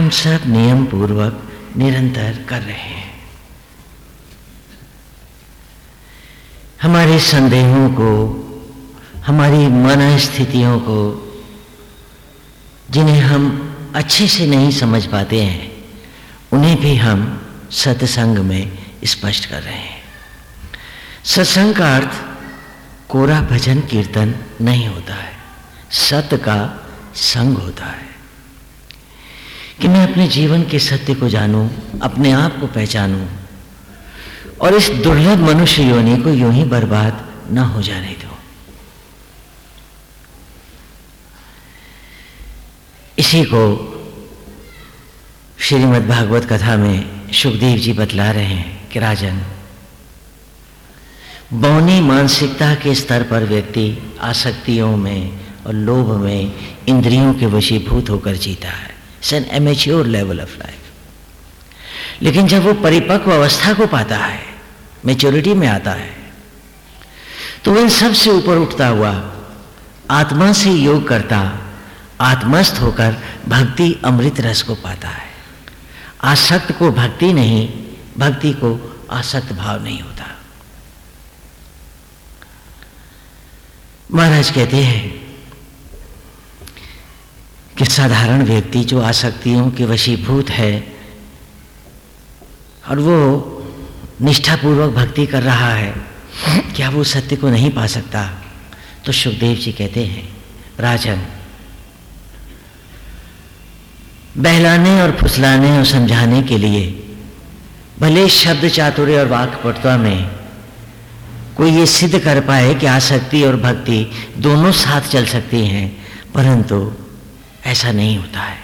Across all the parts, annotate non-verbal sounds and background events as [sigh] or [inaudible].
हम सब नियम पूर्वक निरंतर कर रहे हैं। हमारे संदेहों को, हमारी मन स्थितियों को, जिन्हें हम अच्छे से नहीं समझ पाते हैं, उन्हें भी हम सत्संग में स्पष्ट कर रहे हैं। सत्संग का अर्थ, कोरा भजन कीर्तन नहीं होता है सत का संग होता है। कि मैं अपने जीवन के सत्य को जानूं, अपने आप को पहचानूं, और इस दुर्लभ मनुष्य योनि को यूँ ही बर्बाद न हो जाने दो। इसी को श्रीमद् भागवत कथा में सुखदेव जी बतला रहे हैं कि राजन, बौनी मानसिकता के स्तर पर व्यक्ति आसक्तियों में और लोभ में इंद्रियों के वशीभूत होकर जीता है। It's an amateur level of life लेकिन जब वो परिपक्व अवस्था को पाता है मेच्योरिटी में आता है तो वह सबसे ऊपर उठता हुआ आत्मा से योग करता, आत्मस्थ होकर भक्ति अमृत रस को पाता है। आसक्त को भक्ति नहीं, भक्ति को आसक्त भाव नहीं होता। महाराज कहते हैं कि साधारण व्यक्ति जो आसक्तियों के वशीभूत है और वो निष्ठापूर्वक भक्ति कर रहा है, क्या वो सत्य को नहीं पा सकता? तो सुखदेव जी कहते हैं, राजन, बहलाने और फुसलाने और समझाने के लिए, भले शब्द चातुर्य और वाक्पटुता में, कोई ये सिद्ध कर पाए कि आसक्ति और भक्ति दोनों साथ चल सकती हैं, परंतु ऐसा नहीं होता है।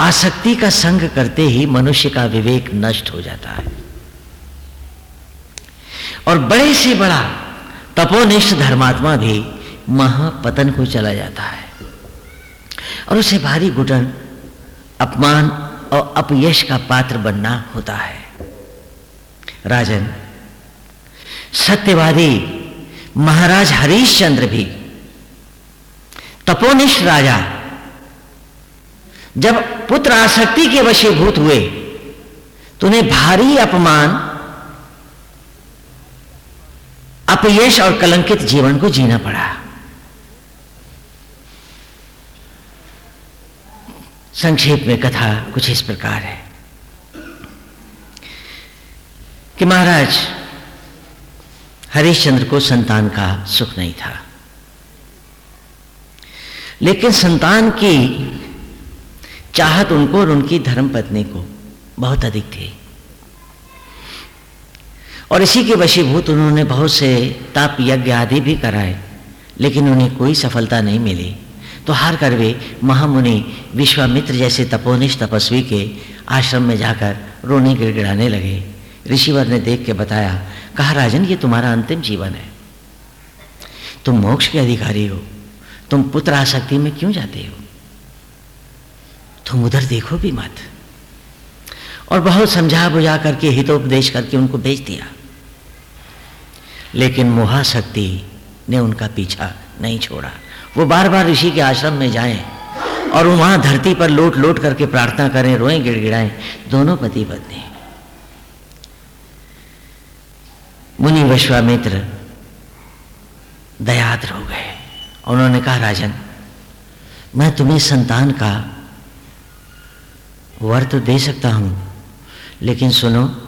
आसक्ति का संग करते ही मनुष्य का विवेक नष्ट हो जाता है। और बड़े से बड़ा तपोनिष्ठ धर्मात्मा भी महापतन को चला जाता है। और उसे भारी घुटन अपमान और अपयश का पात्र बनना होता है। राजन, सत्यवादी महाराज हरीशचंद्र भी तपोनिष्ठ राजा। जब पुत्र आसक्ति के वशीभूत हुए तो उन्हें भारी अपमान, अपयश और कलंकित जीवन को जीना पड़ा। संक्षेप में कथा कुछ इस प्रकार है कि महाराज, हरिश्चंद्र को संतान का सुख नहीं था। लेकिन संतान की चाहत उनको और उनकी धर्म पत्नी को बहुत अधिक थी। और इसी के वशीभूत उन्होंने बहुत से ताप यज्ञ आदि भी कराए, लेकिन उन्हें कोई सफलता नहीं मिली। तो हार कर वे महामुनि विश्वामित्र जैसे तपोनिष्ठ तपस्वी के आश्रम में जाकर रोने गिड़गिड़ाने लगे। ऋषिवर ने देख के बताया, कहा, राजन, ये तुम्हारा अंतिम जीवन है। तुम मोक्ष के अधिकारी हो। तुम पुत्र आसक्ति में क्यों जाते हो? तुम उधर देखो भी मत। और बहुत समझा बुझा करके हितोपदेश करके उनको भेज दिया। लेकिन मोहाशक्ति ने उनका पीछा नहीं छोड़ा। वो बार बार ऋषि के आश्रम में जाएँ और वहाँ धरती पर लोट लोट करके प्रार्थना करें, रोएँ, गिड़गिड़ाएँ, दोनों पति पत्नी। मुनि विश्वामित्र दयाद्र हो गए। उन्होंने कहा, राजन, मैं तुम्हें संतान का वर तो दे सकता हूँ, लेकिन सुनो,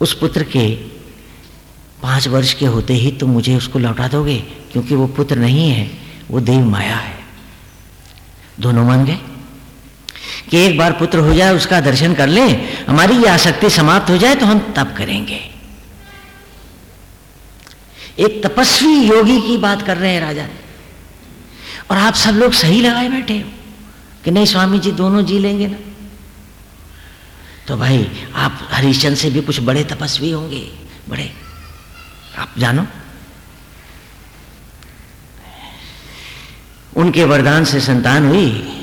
उस पुत्र के पाँच वर्ष के होते ही तुम मुझे उसको लौटा दोगे, क्योंकि वो पुत्र नहीं है, वो देव माया है। दोनों मान गए? कि एक बार पुत्र हो जाए, उसका दर्शन कर ले, हमारी ये आसक्ति समाप्त हो जाए तो हम तब करेंगे। एक तपस्वी योगी की बात कर रहे हैं राजा। और आप सब लोग सही लगाए बैठे हो कि नहीं स्वामी जी, दोनों जी लेंगे ना? तो भाई, आप हरिश्चंद से भी कुछ बड़े तपस्वी होंगे, बड़े। आप जानो। उनके वरदान से संतान हुई।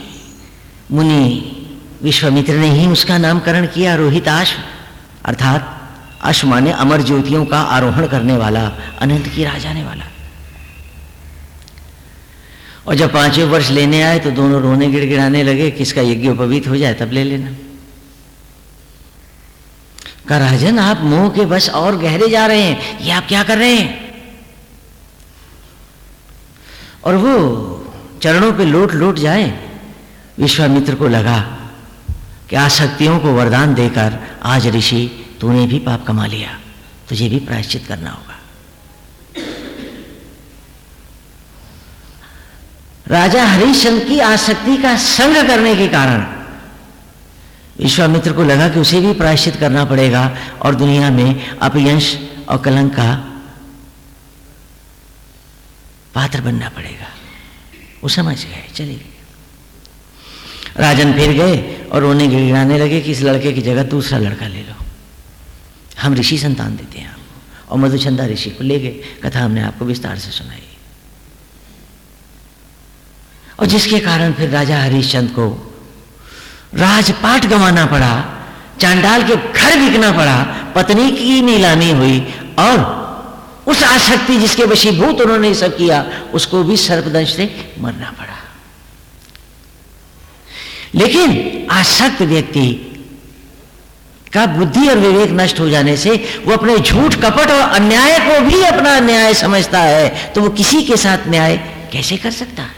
मुनि विश्वामित्र ने ही उसका नामकरण किया रोहिताश अर्थात अश अमर ज्योतियों का आरोहण करने वाला, अनंत की राजाने वाला। और जब पाँचवें वर्ष लेने आए तो दोनों रोने गिड़गिड़ाने लगे, किसका यज्ञ उपवीत हो जाए तब ले लेना। कहा, राजन, आप मोह के बस और गहरे जा रहे हैं, ये आप क्या कर रहे हैं? और वो चरणों पे लोट लोट जाए, विश्वामित्र को लगा कि आसक्तियों को वरदान देकर आज ऋषि तूने भी पाप कमा लिया, तुझे भी प्रायश्चित करना होगा। राजा हरिश्चंद्र की आसक्ति का संग करने के कारण विश्वामित्र को लगा कि उसे भी प्रायश्चित करना पड़ेगा और दुनिया में अपयंश और कलंक का पात्र बनना पड़ेगा। वो समझ गए, चले गए। राजन फिर गए और उन्हें गिड़गिड़ाने लगे कि इस लड़के की जगह दूसरा लड़का ले लो। हम ऋषि संतान देते हैं आपको। और मधुचंदा ऋषि को ले गए कथा हमने आपको विस्तार से सुनाई। और जिसके कारण फिर राजा हरिश्चंद्र को राजपाट गंवाना पड़ा, चांडाल के घर बिकना पड़ा, पत्नी की नीलामी हुई, और उस आसक्ति जिसके वशीभूत उन्होंने सब किया, उसको भी सर्पदंश से मरना पड़ा। लेकिन आसक्त व्यक्ति का बुद्धि और विवेक नष्ट हो जाने से वो अपने झूठ, कपट और अन्याय को भी अपना न्याय समझता है तो वो किसी के साथ न्याय कैसे कर सकता है?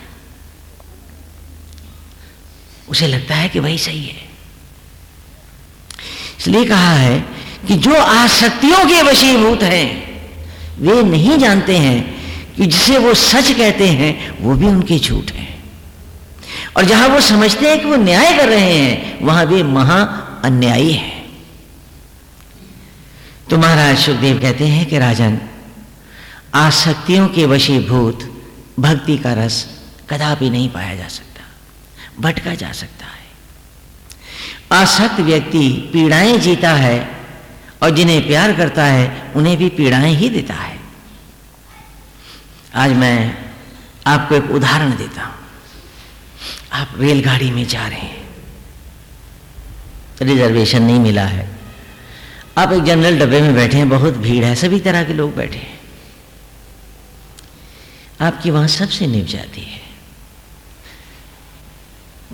उसे लगता है कि वही सही है। इसलिए कहा है कि जो आसक्तियों के वशीभूत हैं, वे नहीं जानते हैं कि जिसे वो सच कहते हैं, वो भी उनके झूठ है। और जहाँ वो समझते हैं कि वो न्याय कर रहे हैं, वहाँ वे महा अन्यायी हैं। तो महाराज सुखदेव कहते हैं कि राजन, आसक्तियों के वशीभूत भक्ति का रस कदापि नहीं पाया जा सकता, भटका जा सकता है। आसक्त व्यक्ति पीड़ाएँ जीता है और जिन्हें प्यार करता है, उन्हें भी पीड़ाएँ ही देता है। आज मैं आपको एक उदाहरण देता हूँ। आप रेलगाड़ी में जा रहे हैं। रिजर्वेशन नहीं मिला है। आप एक जनरल डब्बे में बैठे हैं, बहुत भीड़ है, सभी तरह के लोग बैठे हैं। आपकी वहाँ सबसे निभ जाती है।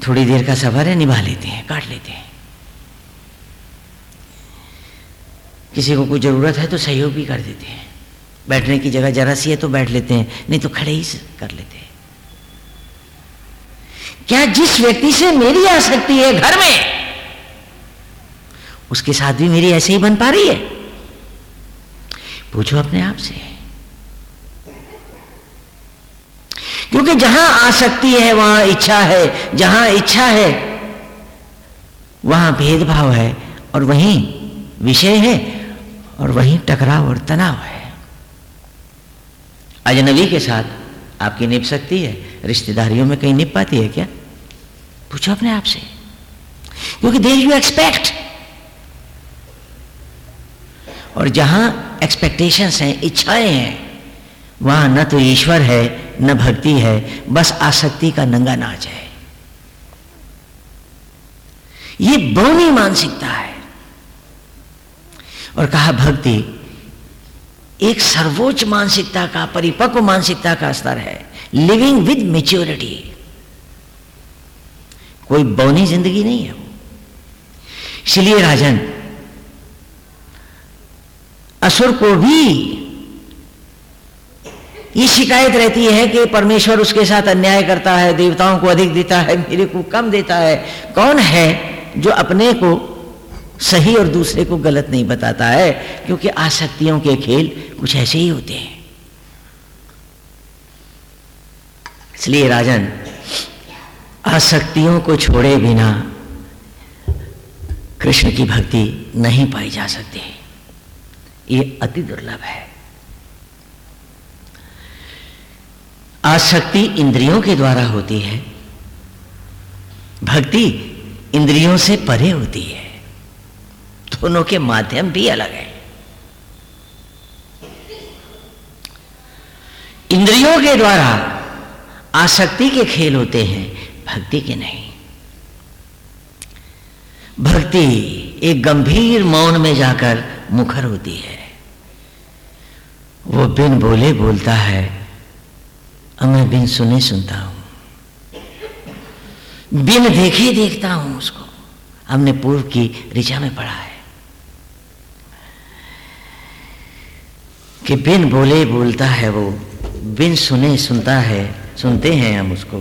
थोड़ी देर का सफ़र है, निभा लेते हैं, काट लेते हैं। किसी को कोई ज़रूरत है तो सहयोग भी कर देते हैं। बैठने की जगह जरा सी है तो बैठ लेते हैं, नहीं तो खड़े ही कर लेते हैं। क्या जिस व्यक्ति से मेरी आ सकती है घर में उसके साथ भी मेरी ऐसे ही बन पा रही है? पूछो अपने आप से। क्योंकि जहाँ आसक्ति है, वहाँ इच्छा है, जहाँ इच्छा है, वहाँ भेदभाव है, और वहीं विषय है, और वहीं टकराव और तनाव है। अजनबी के साथ आपकी निप सकती है, रिश्तेदारियों में कहीं निप पाती है क्या? पूछो अपने आप से। क्योंकि देर यू एक्सपेक्ट और जहाँ एक्सपेक्टेशंस हैं, इच्छाएँ हैं, वहाँ न तो ईश्वर है, न भक्ति है, बस आसक्ति का नंगा नाच है। ये बौनी मानसिकता है। और कहा, भक्ति एक सर्वोच्च मानसिकता का, परिपक्व मानसिकता का स्तर है। लिविंग विद मेच्योरिटी कोई बौनी ज़िंदगी नहीं है इसलिए राजन असुर को भी ये शिकायत रहती है कि परमेश्वर उसके साथ अन्याय करता है, देवताओं को अधिक देता है, मेरे को कम देता है। कौन है जो अपने को सही और दूसरे को गलत नहीं बताता है? क्योंकि आसक्तियों के खेल कुछ ऐसे ही होते हैं। इसलिए राजन, आसक्तियों को छोड़े बिना कृष्ण की भक्ति नहीं पाई जा सकती। ये अति दुर्लभ है। आसक्ति इंद्रियों के द्वारा होती है। भक्ति इंद्रियों से परे होती है। दोनों के माध्यम भी अलग है। इंद्रियों के द्वारा आसक्ति के खेल होते हैं, भक्ति के नहीं। भक्ति एक गंभीर मौन में जाकर मुखर होती है। वो बिन बोले बोलता है अब मैं बिन सुने सुनता हूँ। बिन देखे देखता हूँ उसको। हमने पूर्व की ऋचा में पढ़ा है कि बिन बोले बोलता है वो, बिन सुने सुनता है, सुनते हैं हम उसको।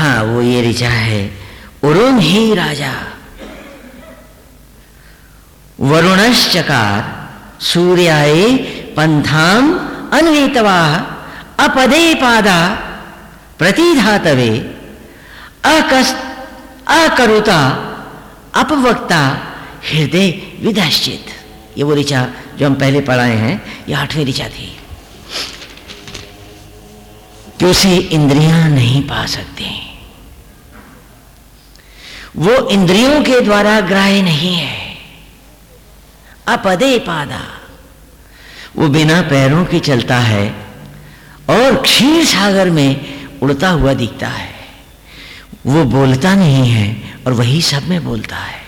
हाँ वो ये ऋचा है। उरुम ही राजा। वरुणश्चकार, सूर्याय पंथाम अन्वेतवा, अपदे पादा, प्रतिधातवे अकरुता, अपवक्ता, हृदय विदाश्चित। ये वो ऋचा जो हम पहले पढ़ाए हैं, ये आठवीं ऋचा थी। उसे इंद्रियाँ नहीं पा सकती। वो इंद्रियों के द्वारा ग्राह्य नहीं है। अपदे पादा। वो बिना पैरों के चलता है और क्षीर सागर में उड़ता हुआ दिखता है। वो बोलता नहीं है और वही सब में बोलता है।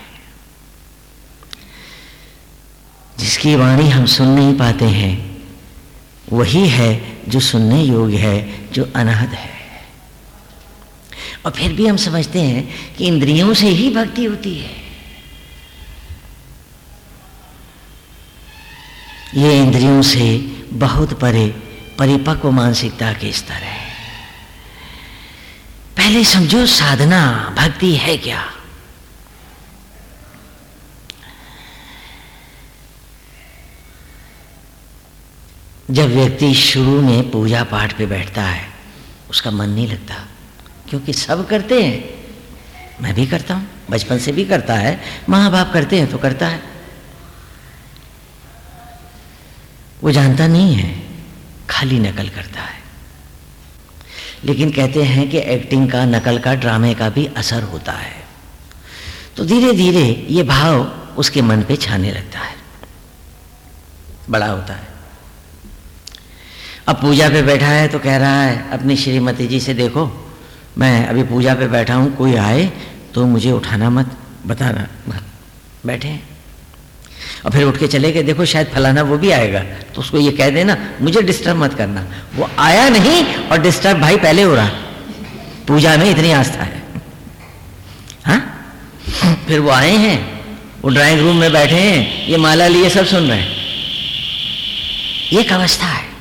जिसकी वाणी हम सुन नहीं पाते हैं, वही है जो सुनने योग्य है, जो अनाहत है। और फिर भी हम समझते हैं कि इंद्रियों से ही भक्ति होती है। ये इंद्रियों से बहुत परे, परिपक्व मानसिकता के स्तर है। पहले समझो, साधना, भक्ति है क्या? जब व्यक्ति शुरू में पूजा पाठ पे बैठता है, उसका मन नहीं लगता। क्योंकि सब करते हैं। मैं भी करता हूँ, बचपन से भी करता है माँ बाप करते हैं तो करता है। वो जानता नहीं है, खाली नकल करता है। लेकिन कहते हैं कि एक्टिंग का, नकल का ड्रामे का भी असर होता है। तो धीरे धीरे ये भाव उसके मन पे छाने लगता है। बड़ा होता है। अब पूजा पे बैठा है तो कह रहा है, अपनी श्रीमती जी से देखो। मैं अभी पूजा पे बैठा हूँ, कोई आए तो मुझे उठाना मत, बताना बैठे हैं। और फिर उठ के चले गए। देखो, शायद फलाना वो भी आएगा। तो उसको ये कह देना, मुझे डिस्टर्ब मत करना। वो आया नहीं और डिस्टर्ब भाई पहले हो रहा। पूजा में इतनी आस्था है। हा? फिर वो आए हैं, वो ड्राइंग रूम में बैठे हैं, ये माला लिए सब सुन रहे हैं। एक अवस्था है?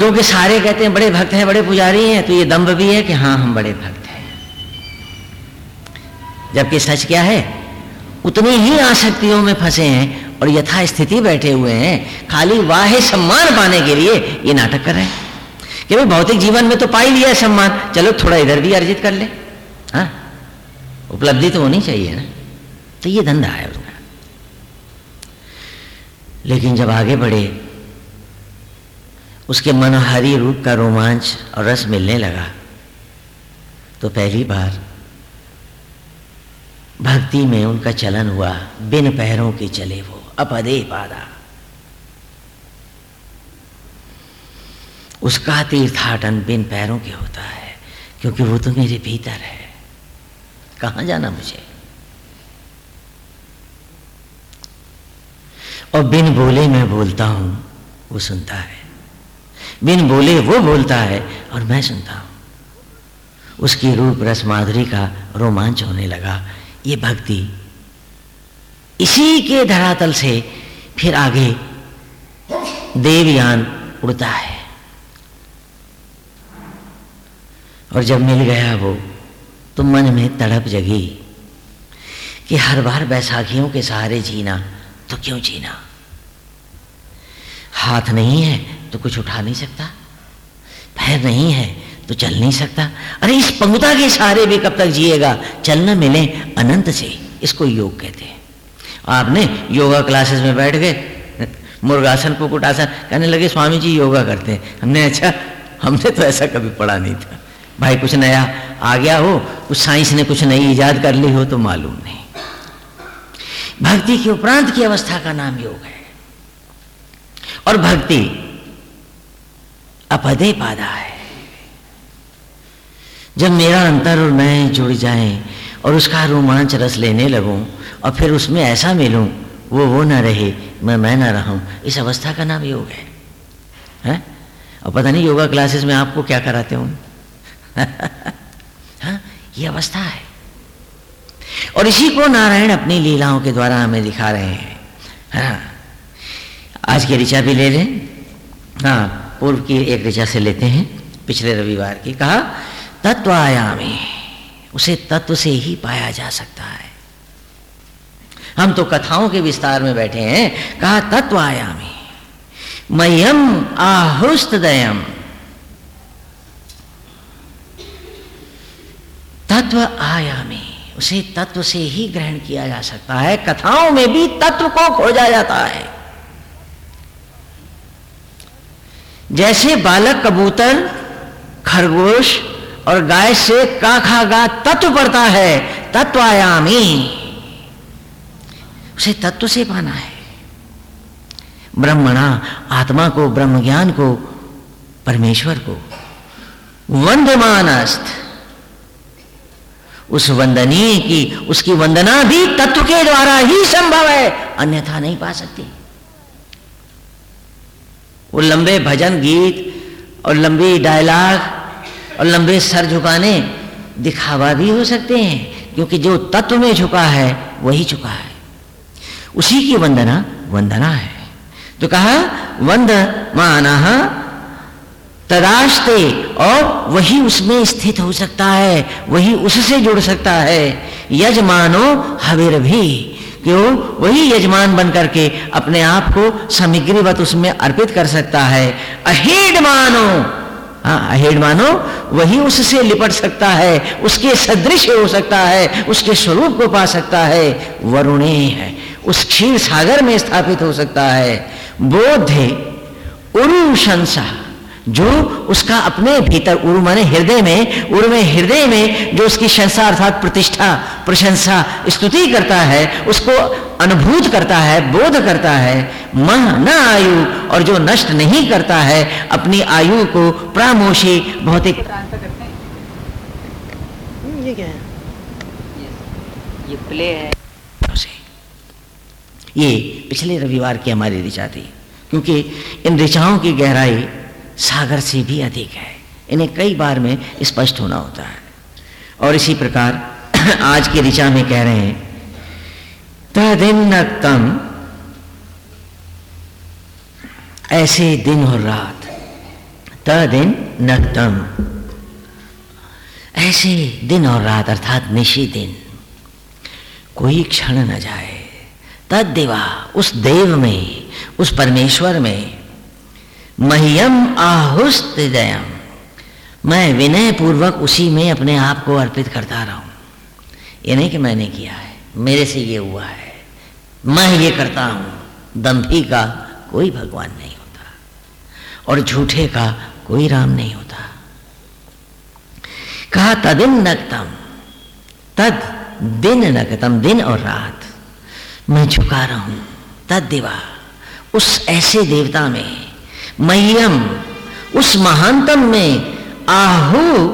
और क्योंकि सारे कहते हैं, बड़े भक्त हैं, बड़े पुजारी हैं। तो ये दम्भ भी है कि हाँ हम बड़े भक्त हैं। जबकि सच क्या है? उतनी ही आसक्तियों में फंसे हैं और यथा स्थिति बैठे हुए हैं, खाली वाह सम्मान पाने के लिए ये नाटक कर रहे हैं। कि भाई, भौतिक जीवन में तो पा ही लिया सम्मान। चलो, थोड़ा इधर भी अर्जित कर ले। हाँ उपलब्धि तो होनी चाहिए ना। तो ये धंधा है उसका। लेकिन जब आगे बढ़े उसके मनोहारी रूप का रोमांच और रस मिलने लगा। तो पहली बार भक्ति में उनका चलन हुआ, बिन पैरों के चले वो, अपदे पादा। उसका तीर्थाटन बिन पैरों के होता है, क्योंकि वो तो मेरे भीतर है। कहाँ जाना मुझे? और बिन बोले मैं बोलता हूँ, वो सुनता है। बिन बोले वो बोलता है। और मैं सुनता हूँ। उसकी रूप रस माधुरी का रोमांच होने लगा। ये भक्ति इसी के धरातल से फिर आगे देवयान उड़ता है। और जब मिल गया वो तो मन में तड़प जगी कि हर बार बैसाखियों के सहारे जीना तो क्यों जीना? हाथ नहीं है तो कुछ उठा नहीं सकता? पैर नहीं है तो चल नहीं सकता। अरे, इस पंगुता के सहारे भी कब तक जिएगा? चल न मिले अनंत से, इसको योग कहते हैं। आपने योगा क्लासेस में बैठ गए, मुर्गासन कुकुटासन कहने लगे स्वामी जी योगा करते हैं। हमने अच्छा हमने तो ऐसा कभी पढ़ा नहीं था। भाई, कुछ नया आ गया हो, कुछ साइंस ने कुछ नई ईजाद कर ली हो तो मालूम नहीं। भक्ति के उपरांत की अवस्था का नाम योग है। और भक्ति अपदे पादा है। जब मेरा अंतर और मैं जुड़ जाएँ और उसका रोमांच रस लेने लगूं और फिर उसमें ऐसा मिलूं, वो वो ना रहे, मैं मैं ना रहूँ, इस अवस्था का नाम योग है। हैं? और पता नहीं योगा क्लासेस में आपको क्या कराते हों [laughs] हाँ ये अवस्था है। और इसी को नारायण अपनी लीलाओं के द्वारा हमें दिखा रहे हैं। हाँ आज की ऋचा भी ले लें। हाँ पूर्व की एक ऋचा से लेते हैं, पिछले रविवार की, कहा तत्व आयामी उसे तत्व से ही पाया जा सकता है। हम तो कथाओं के विस्तार में बैठे हैं, कहा तत्व आयामी मयम आहुस्त दयम तत्व आयामी, उसे तत्व से ही ग्रहण किया जा सकता है, कथाओं में भी तत्व को खोजा जाता है। जैसे बालक कबूतर, खरगोश और गाय से का खा गा तत्व पड़ता है तत्व आयामी उसे तत्व से पाना है। ब्रह्मणा, आत्मा को ब्रह्म ज्ञान को, परमेश्वर को। वंदमानस्त उस वंदनीय की, उसकी वंदना भी तत्व के द्वारा ही संभव है, अन्यथा नहीं पा सकती। वो लंबे भजन गीत और लंबी डायलॉग और लंबे सर झुकाने दिखावा भी हो सकते हैं, क्योंकि जो तत्व में झुका है, वही झुका है। उसी की वंदना वंदना है। तो कहा, वंद माना तदाशते और वही उसमें स्थित हो सकता है, वही उससे जुड़ सकता है। यजमानो हविर भी। क्यों? वही यजमान बन करके अपने आप को सामग्रीवत उसमें अर्पित कर सकता है। अहेड मानो। हाँ अहेड मानो, वही उससे लिपट सकता है, उसके सदृश हो सकता है, उसके स्वरूप को पा सकता है। वरुणे है, उस क्षीर सागर में स्थापित हो सकता है। बोधे उरुशंसा। जो उसका अपने भीतर उरु माने हृदय में उर में हृदय में जो उसकी शंसा अर्थात प्रतिष्ठा प्रशंसा स्तुति करता है उसको अनुभूत करता है बोध करता है मह न आयु और जो नष्ट नहीं करता है अपनी आयु को प्रामोशी भौतिक ये क्या है? ये प्ले है। ये पिछले रविवार की हमारी ऋचा थी क्योंकि इन ऋचाओं की गहराई सागर से भी अधिक है। इन्हें कई बार में स्पष्ट होना होता है। और इसी प्रकार [clears throat] आज की ऋचा में कह रहे हैं तदिन्नतम ऐसे दिन और रात तदिन नक्तम ऐसे दिन और रात अर्थात निशी दिन, कोई क्षण न जाए। तद देवा उस देव में, उस परमेश्वर में महियम आहुस्त दयम। मैं विनय पूर्वक उसी में अपने आप को अर्पित करता रहा हूँ। ये नहीं कि मैंने किया है, मेरे से ये हुआ है। मैं ये करता हूँ। दम्भी का कोई भगवान नहीं होता और झूठे का कोई राम नहीं होता। कहा, तदिन नकतम तद दिन नकतम दिन और रात। मैं झुका रहा हूँ, तद दिवा, उस ऐसे देवता में मह्यम उस महानतम में आहु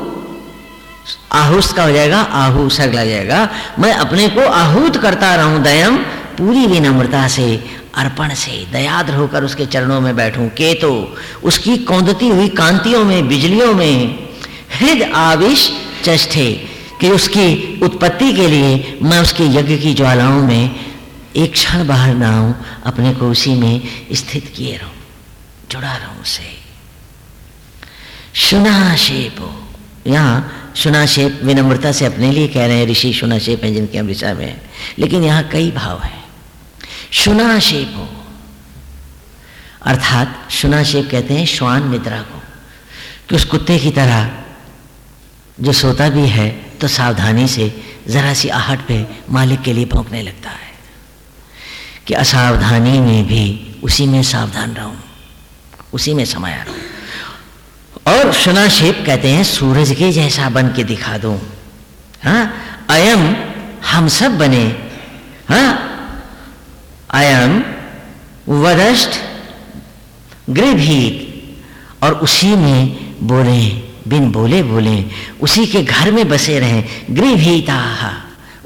आहुस का हो जाएगा, आहु सर्ग लग जाएगा। मैं अपने को आहूत करता रहूँ दयम, पूरी विनम्रता से, अर्पण से दयाद्र होकर उसके चरणों में बैठूं। के तो उसकी कौंदती हुई कांतियों में, बिजलियों में, हृद आविश चष्ठे कि उसकी उत्पत्ति के लिए मैं उसके यज्ञ की ज्वालाओं में एक क्षण बाहर ना आऊँ, अपने को उसी में स्थित किए रहूँ। जुड़ा रहूँ उसे। सुनाशेप हो। यहाँ शुनाशेप विनम्रता से अपने लिए कह रहे हैं, ऋषि शुनाशेप हैं जिनके हम ऋषा में हैं। लेकिन यहाँ कई भाव हैं। सुनाशेप हो। अर्थात सुनाशेप कहते हैं श्वान निद्रा को। कि उस कुत्ते की तरह जो सोता भी है तो सावधानी से जरा सी आहट पे मालिक के लिए भौंकने लगता है। कि असावधानी में भी उसी में सावधान रहूँ। उसी में समाया रहूँ और शनाशेप कहते हैं, सूरज के जैसा बन के दिखा दो। हाँ? अयम, हम सब बने। हाँ? अयम, वदष्ट गृभीत और उसी में बोले, बिन बोले बोले, उसी के घर में बसे रहें, गृभीता।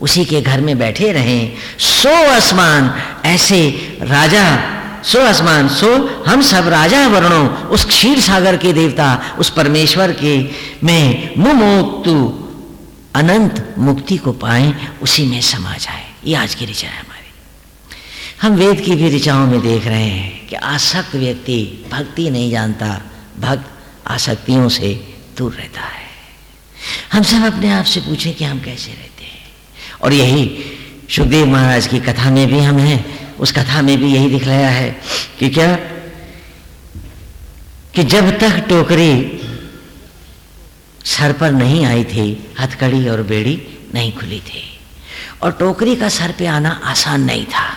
उसी के घर में बैठे रहें। सो आसमान, ऐसे राजा सो आसमान, सो हम सब राजा वर्णों, उस क्षीर सागर के देवता, उस परमेश्वर के, में मुमुक्तु, अनंत मुक्ति को पाए, उसी में समा जाए। ये आज की ऋचा है हमारी। हम वेद की भी ऋचाओं में देख रहे हैं कि आसक्त व्यक्ति भक्ति नहीं जानता, भक्त आसक्तियों से दूर रहता है। हम सब अपने आप से पूछें कि हम कैसे रहते हैं? और यही सुखदेव महाराज की कथा में भी हम हैं उस कथा में भी यही दिखलाया है कि क्या? कि जब तक टोकरी सर पर नहीं आई थी, हथकड़ी और बेड़ी नहीं खुली थी। और टोकरी का सर पे आना आसान नहीं था।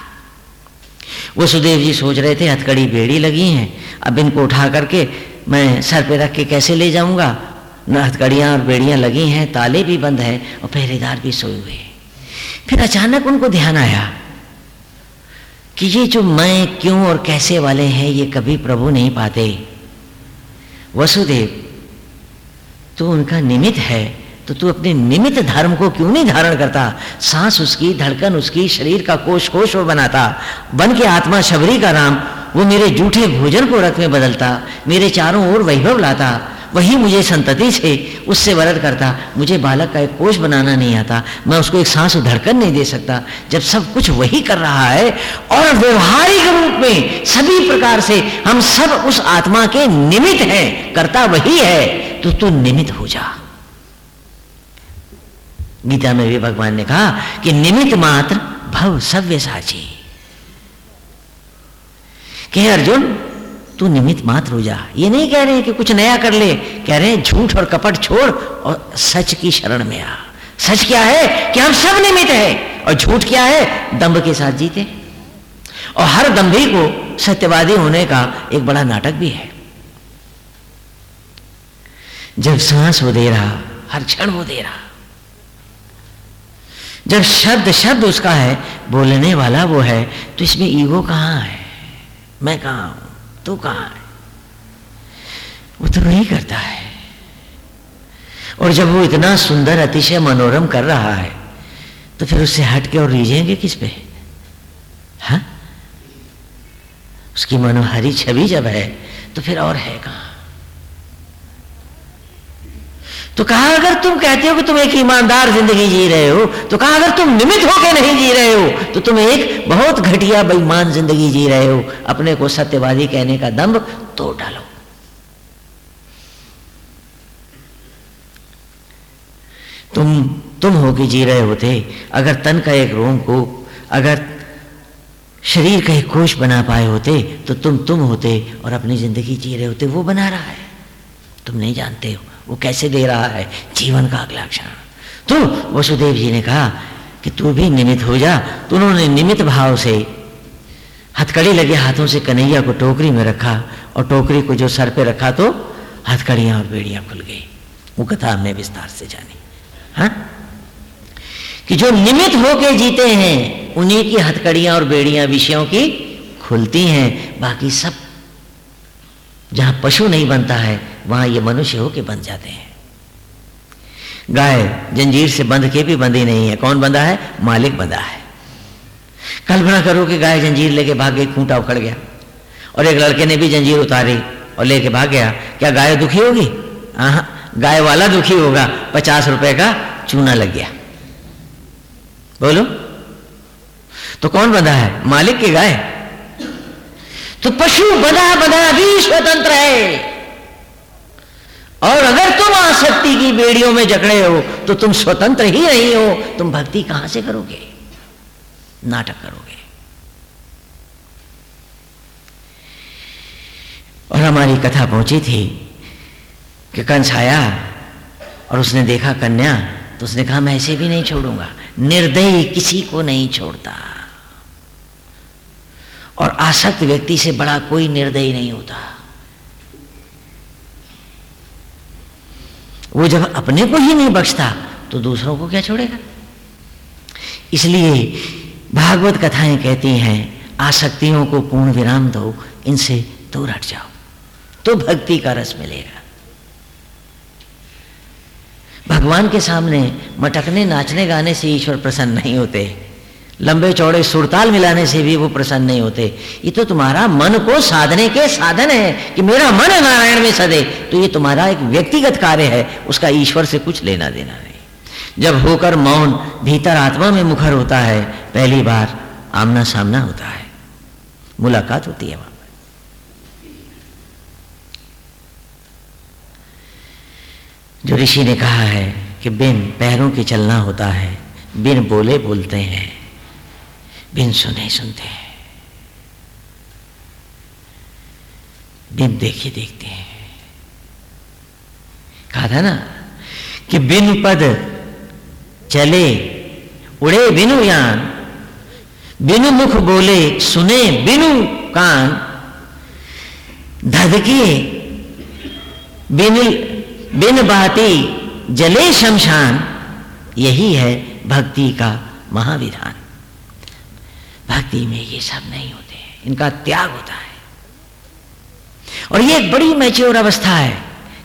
वो सुदेव जी सोच रहे थे, हथकड़ी, बेड़ी लगी हैं, अब इनको उठा करके मैं सर पे रख के कैसे ले जाऊँगा? न हथकड़ियाँ और बेड़ियाँ लगी हैं, ताले भी बंद है और पहरेदार भी सोए हुए फिर अचानक उनको ध्यान आया। कि ये जो मैं क्यों और कैसे वाले हैं, ये कभी प्रभु नहीं पाते। वसुदेव तो उनका निमित्त है तो तू अपने निमित्त धर्म को क्यों नहीं धारण करता? सांस उसकी, धड़कन उसकी, शरीर का कोश कोश वो बनाता। बन के आत्मा शबरी का राम वो मेरे जूठे भोजन को रथ में बदलता, मेरे चारों ओर वैभव लाता। वही मुझे संतति से उससे वरद करता, मुझे बालक का एक कोष बनाना नहीं आता, मैं उसको एक सांस धड़कन नहीं दे सकता। जब सब कुछ वही कर रहा है, और व्यवहारिक रूप में सभी प्रकार से हम सब उस आत्मा के निमित्त हैं, करता वही है तो तू निमित्त हो जा। गीता में भी भगवान ने कहा कि निमित्त मात्र भव सव्य साची कि अर्जुन तू निमित्त मात्र हो जा। ये नहीं कह रहे हैं कि कुछ नया कर ले। कह रहे हैं, झूठ और कपट छोड़ और सच की शरण में आ। सच क्या है कि हम सब निमित्त है? और झूठ क्या है? दम्भ के साथ जीते। और हर दम्भी को सत्यवादी होने का एक बड़ा नाटक भी है। जब सांस वो दे रहा, हर क्षण वो दे रहा। जब शब्द शब्द उसका है, बोलने वाला वो है तो इसमें ईगो कहाँ है? मैं कहा हूँ? तू कहाँ है। वो तो नहीं करता है। और जब वो इतना सुंदर अतिशय मनोरम कर रहा है तो फिर उससे हटके और रीझेंगे किस पे? हा? उसकी मनोहारी छवि जब है तो फिर और है कहाँ? तो कहा, अगर तुम कहते हो कि तुम एक ईमानदार ज़िंदगी जी रहे हो तो कहा, अगर तुम निमित होकर नहीं जी रहे हो तो तुम एक बहुत घटिया, बेईमान ज़िंदगी जी रहे हो। अपने को सत्यवादी कहने का दम्भ तोड़ डालो। तुम तुम होके जी रहे होते, अगर तन का एक रोम को, अगर शरीर का एक कोश बना पाए होते तो तुम तुम होते और अपनी ज़िंदगी जी रहे होते, वो बना रहा है। तुम नहीं जानते हो। वो कैसे दे रहा है? जीवन का अगला क्षण। तो वसुदेव जी ने कहा कि तू भी निमित हो जा। तो उन्होंने निमित भाव से हथकड़ी लगे हाथों से कन्हैया को टोकरी में रखा और टोकरी को जो सर पे रखा तो हथकड़ियाँ और बेड़ियाँ खुल गई। वो कथा हमने विस्तार से जानी। हा? कि जो निमित होके जीते हैं, उन्हीं की हथकड़ियाँ और बेड़ियाँ विषयों की खुलती हैं। बाकी सब जहाँ पशु नहीं बनता है, वहाँ ये मनुष्य होके बन जाते हैं। गाय जंजीर से बंध के भी बंधी नहीं है। कौन बंधा है? मालिक बंधा है। कल्पना करो कि गाय जंजीर लेके भाग गई, खूंटा उखड़ गया। और एक लड़के ने भी जंजीर उतारी और लेके भाग गया। क्या गाय दुखी होगी? हाँ गाय वाला दुखी होगा। पचास रुपए का चूना लग गया। बोलो। तो कौन बंधा है? मालिक की गाय? तो पशु बधा बधा भी स्वतंत्र है। और अगर तुम आसक्ति की बेड़ियों में जकड़े हो तो तुम स्वतंत्र ही नहीं हो। तुम भक्ति कहाँ से करोगे? नाटक करोगे। और हमारी कथा पहुँची थी कि कंस आया और उसने देखा कन्या तो उसने कहा, मैं ऐसे भी नहीं छोड़ूँगा। निर्दयी किसी को नहीं छोड़ता। और आसक्त व्यक्ति से बड़ा कोई निर्दयी नहीं होता। वो जब अपने को ही नहीं बख्शता तो दूसरों को क्या छोड़ेगा? इसलिए भागवत कथाएँ कहती हैं, आसक्तियों को पूर्ण विराम दो, इनसे दूर हट जाओ तो भक्ति का रस मिलेगा। भगवान के सामने मटकने नाचने गाने से ईश्वर प्रसन्न नहीं होते। लंबे चौड़े सुरताल मिलाने से भी वो प्रसन्न नहीं होते। ये तो तुम्हारा मन को साधने के साधन है कि मेरा मन नारायण में सदे। तो ये तुम्हारा एक व्यक्तिगत कार्य है, उसका ईश्वर से कुछ लेना देना नहीं। जब होकर मौन भीतर आत्मा में मुखर होता है, पहली बार आमना सामना होता है। मुलाकात होती है वहाँ जो ऋषि ने कहा है कि बिन पैरों के चलना होता है, बिन बोले बोलते हैं। बिन सुने सुनते हैं। बिन देखे देखते हैं। कहा था ना कि बिन पद चले, उड़े बिनु यान, बिनु मुख बोले, सुने बिनु कान, धधके बिन बिन बाती जले शमशान, यही है भक्ति का महाविधान। भक्ति में ये सब नहीं होते हैं। इनका त्याग होता है। और ये एक बड़ी मैच्योर अवस्था है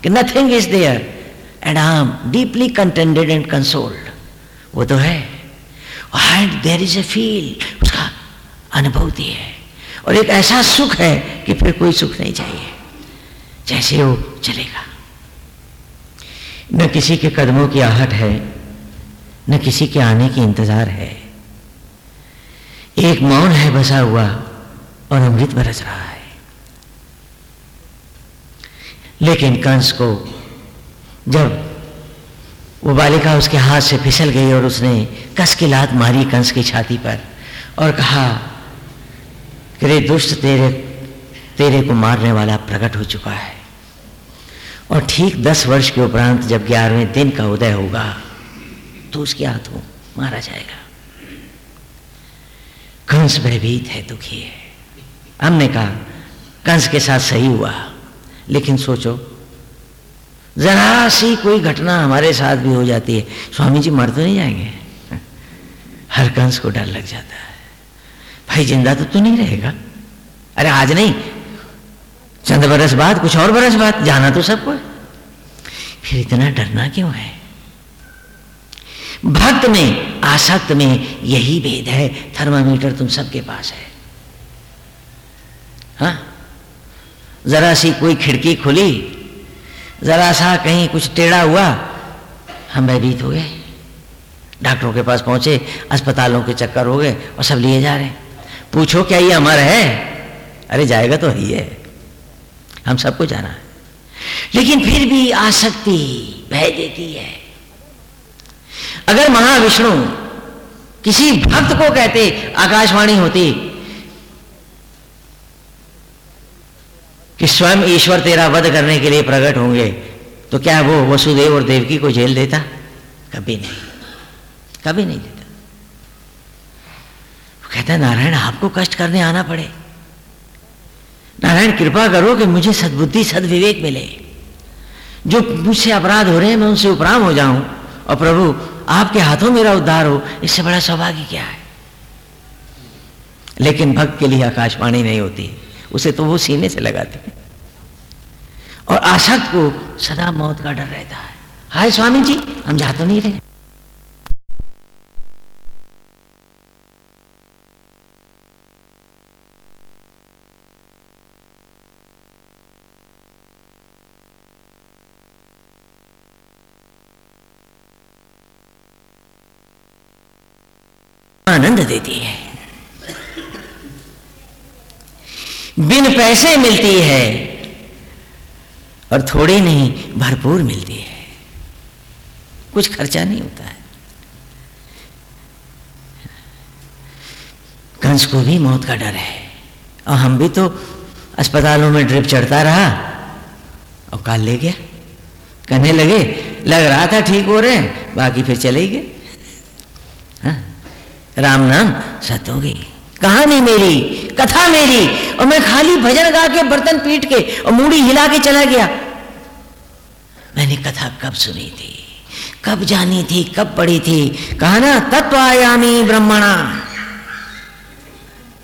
कि nothing is there and I am deeply contented and consoled वो तो है। And there is a feel उसका अनुभूति है। और एक ऐसा सुख है कि फिर कोई सुख नहीं चाहिए। जैसे वो चलेगा। न किसी के कदमों की आहट है, न किसी के आने की इंतज़ार है। एक मौन है बसा हुआ और अमृत बरस रहा है। लेकिन कंस को जब वो बालिका उसके हाथ से फिसल गई और उसने कस की लात मारी कंस की छाती पर और कहा कि रे दुष्ट, तेरे तेरे को मारने वाला प्रकट हो चुका है। और ठीक दस वर्ष के उपरांत जब ग्यारहवें दिन का उदय होगा तो उसके हाथों मारा जाएगा। कंस भयभीत है, दुखी है। हमने कहा, कंस के साथ सही हुआ, लेकिन सोचो, जरा सी कोई घटना हमारे साथ भी हो जाती है, स्वामी जी मर तो नहीं जाएँगे। हर कंस को डर लग जाता है। भाई, ज़िंदा तो तू नहीं रहेगा। अरे, आज नहीं, चंद बरस बाद, कुछ और बरस बाद, जाना तो सबको फिर इतना डरना क्यों है? भक्त में, आसक्त में यही भेद है। थर्मामीटर तुम सबके पास है। हा? जरा सी कोई खिड़की खुली, जरा सा कहीं कुछ टेढ़ा हुआ, हम भयभीत हो गए। डॉक्टरों के पास पहुँचे, अस्पतालों के चक्कर हो गए और सब लिए जा रहे। पूछो, क्या ये अमर है? अरे, जाएगा तो ही है हम सबको जाना है। लेकिन फिर भी आसक्ति भय देती है। अगर महाविष्णु किसी भक्त को कहते, आकाशवाणी होती, कि स्वयं ईश्वर तेरा वध करने के लिए प्रकट होंगे तो क्या वो वसुदेव और देवकी को जेल देता? कभी नहीं। कभी नहीं देता। वो कहता, नारायण, आपको कष्ट करने आना पड़े। नारायण, कृपा करो कि मुझे सद्बुद्धि, सदविवेक मिले। जो मुझसे अपराध हो रहे हैं, मैं उनसे उपराम हो जाऊँ और प्रभु आपके हाथों मेरा उद्धार हो, इससे बड़ा सौभाग्य क्या है? लेकिन भक्त के लिए आकाशवाणी नहीं होती, उसे तो वो सीने से लगाते और आसक्त को सदा मौत का डर रहता है। हाय स्वामी जी, हम जा तो नहीं रहे। आनंद देती है। बिन पैसे मिलती है और थोड़ी नहीं, भरपूर मिलती है। कुछ खर्चा नहीं होता है। कंस को भी मौत का डर है। और हम भी तो अस्पतालों में ड्रिप चढ़ता रहा और काल ले गया। कहने लगे, लग रहा था ठीक हो रहे हैं, बाकी फिर चले गए? राम नाम सत हो गई कहानी मेरी, कथा मेरी, और मैं खाली भजन गा के, बर्तन पीट के, और मूड़ी हिला के चला गया। मैंने कथा कब सुनी थी, कब जानी थी, कब पढ़ी थी? कहा ना तत्व आयामी ब्रह्मणा।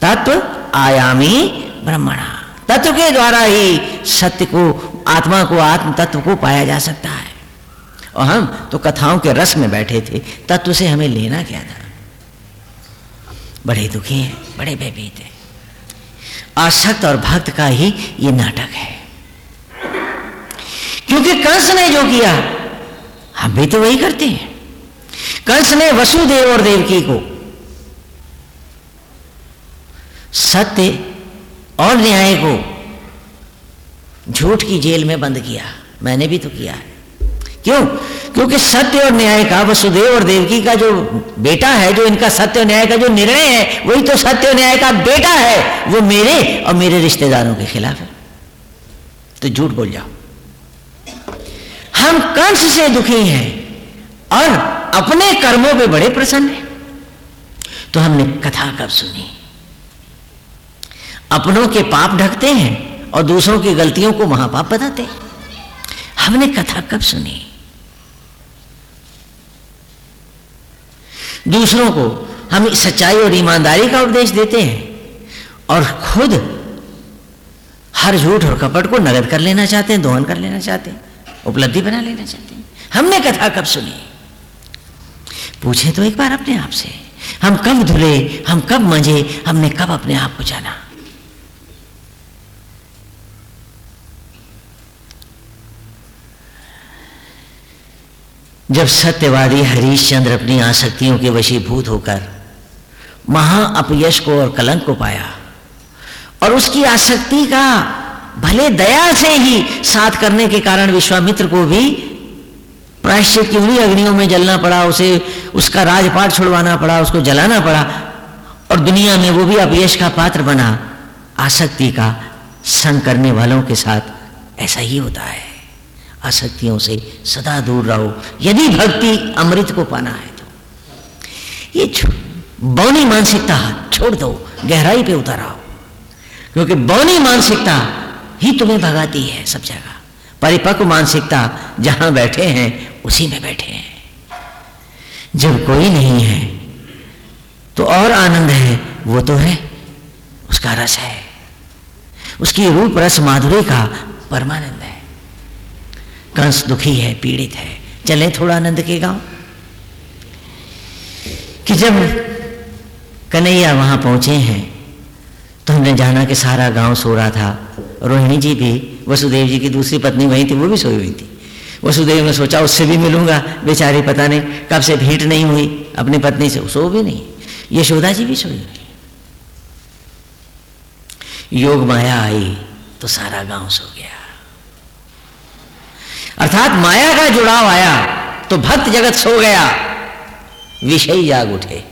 तत्व आयामी ब्रह्मणा। तत्व के द्वारा ही सत्य को, आत्मा को आत्म तत्व को पाया जा सकता है। और हम तो कथाओं के रस में बैठे थे, तत्व से हमें लेना क्या था? बड़े दुखी हैं, बड़े भयभीत हैं। आसक्त और भक्त का ही ये नाटक है। क्योंकि कंस ने जो किया, हम भी तो वही करते हैं। कंस ने वसुदेव और देवकी को सत्य और न्याय को झूठ की जेल में बंद किया। मैंने भी तो किया है। क्यों? क्योंकि सत्य और न्याय का वसुदेव और देवकी का जो बेटा है, जो इनका सत्य और न्याय का जो निर्णय है, वही तो सत्य और न्याय का बेटा है। वो मेरे और मेरे रिश्तेदारों के खिलाफ है। तो झूठ बोल जाओ। हम कंस से दुखी हैं और अपने कर्मों पे बड़े प्रसन्न हैं। तो हमने कथा कब सुनी? अपनों के पाप ढकते हैं और दूसरों की गलतियों को महापाप बताते हैं। हमने कथा कब सुनी? दूसरों को हम सच्चाई और ईमानदारी का उपदेश देते हैं और खुद हर झूठ और कपट को नगद कर लेना चाहते हैं, दोहन कर लेना चाहते हैं, उपलब्धि बना लेना चाहते हैं। हमने कथा कब सुनी? पूछे तो एक बार अपने आप से। हम कब धुले, हम कब मंजे, हमने कब अपने आप को जाना? जब सत्यवादी हरीशचंद्र अपनी आसक्तियों के वशीभूत होकर महा अपयश को और कलंक को पाया और उसकी आसक्ति का भले दया से ही साथ करने के कारण विश्वामित्र को भी प्रायश्चित की उन्हीं अग्नियों में जलना पड़ा, उसे उसका राजपाट छुड़वाना पड़ा, उसको जलाना पड़ा और दुनिया में वो भी अपयश का पात्र बना। आसक्ति का संग करने वालों के साथ ऐसा ही होता है। आसक्तियों से सदा दूर रहो। यदि भक्ति अमृत को पाना है तो। ये बौनी मानसिकता छोड़ दो, गहराई पे उतर आओ। क्योंकि बौनी मानसिकता ही तुम्हें भगाती है सब जगह। परिपक्व मानसिकता जहाँ बैठे हैं, उसी में बैठे हैं। जब कोई नहीं है तो और आनंद है, वो तो है। उसका रस है। उसकी रूप रस माधुरी का परमानंद है। कंस दुखी है, पीड़ित है। चले थोड़ा आनंद के गाँव। कि जब कन्हैया वहाँ पहुँचे हैं तो हमने जाना कि सारा गाँव सो रहा था। रोहिणी जी भी, वसुदेव जी की दूसरी पत्नी वही थी, वो भी सोई हुई थी। वसुदेव ने सोचा, उससे भी मिलूँगा। बेचारी पता नहीं कब से भेंट नहीं हुई, अपनी पत्नी से। सो भी नहीं। यशोदा जी भी सोई हुई। योग माया आई तो सारा गाँव सो गया। अर्थात माया का जुड़ाव आया तो भक्त जगत सो गया। विषय जाग उठे।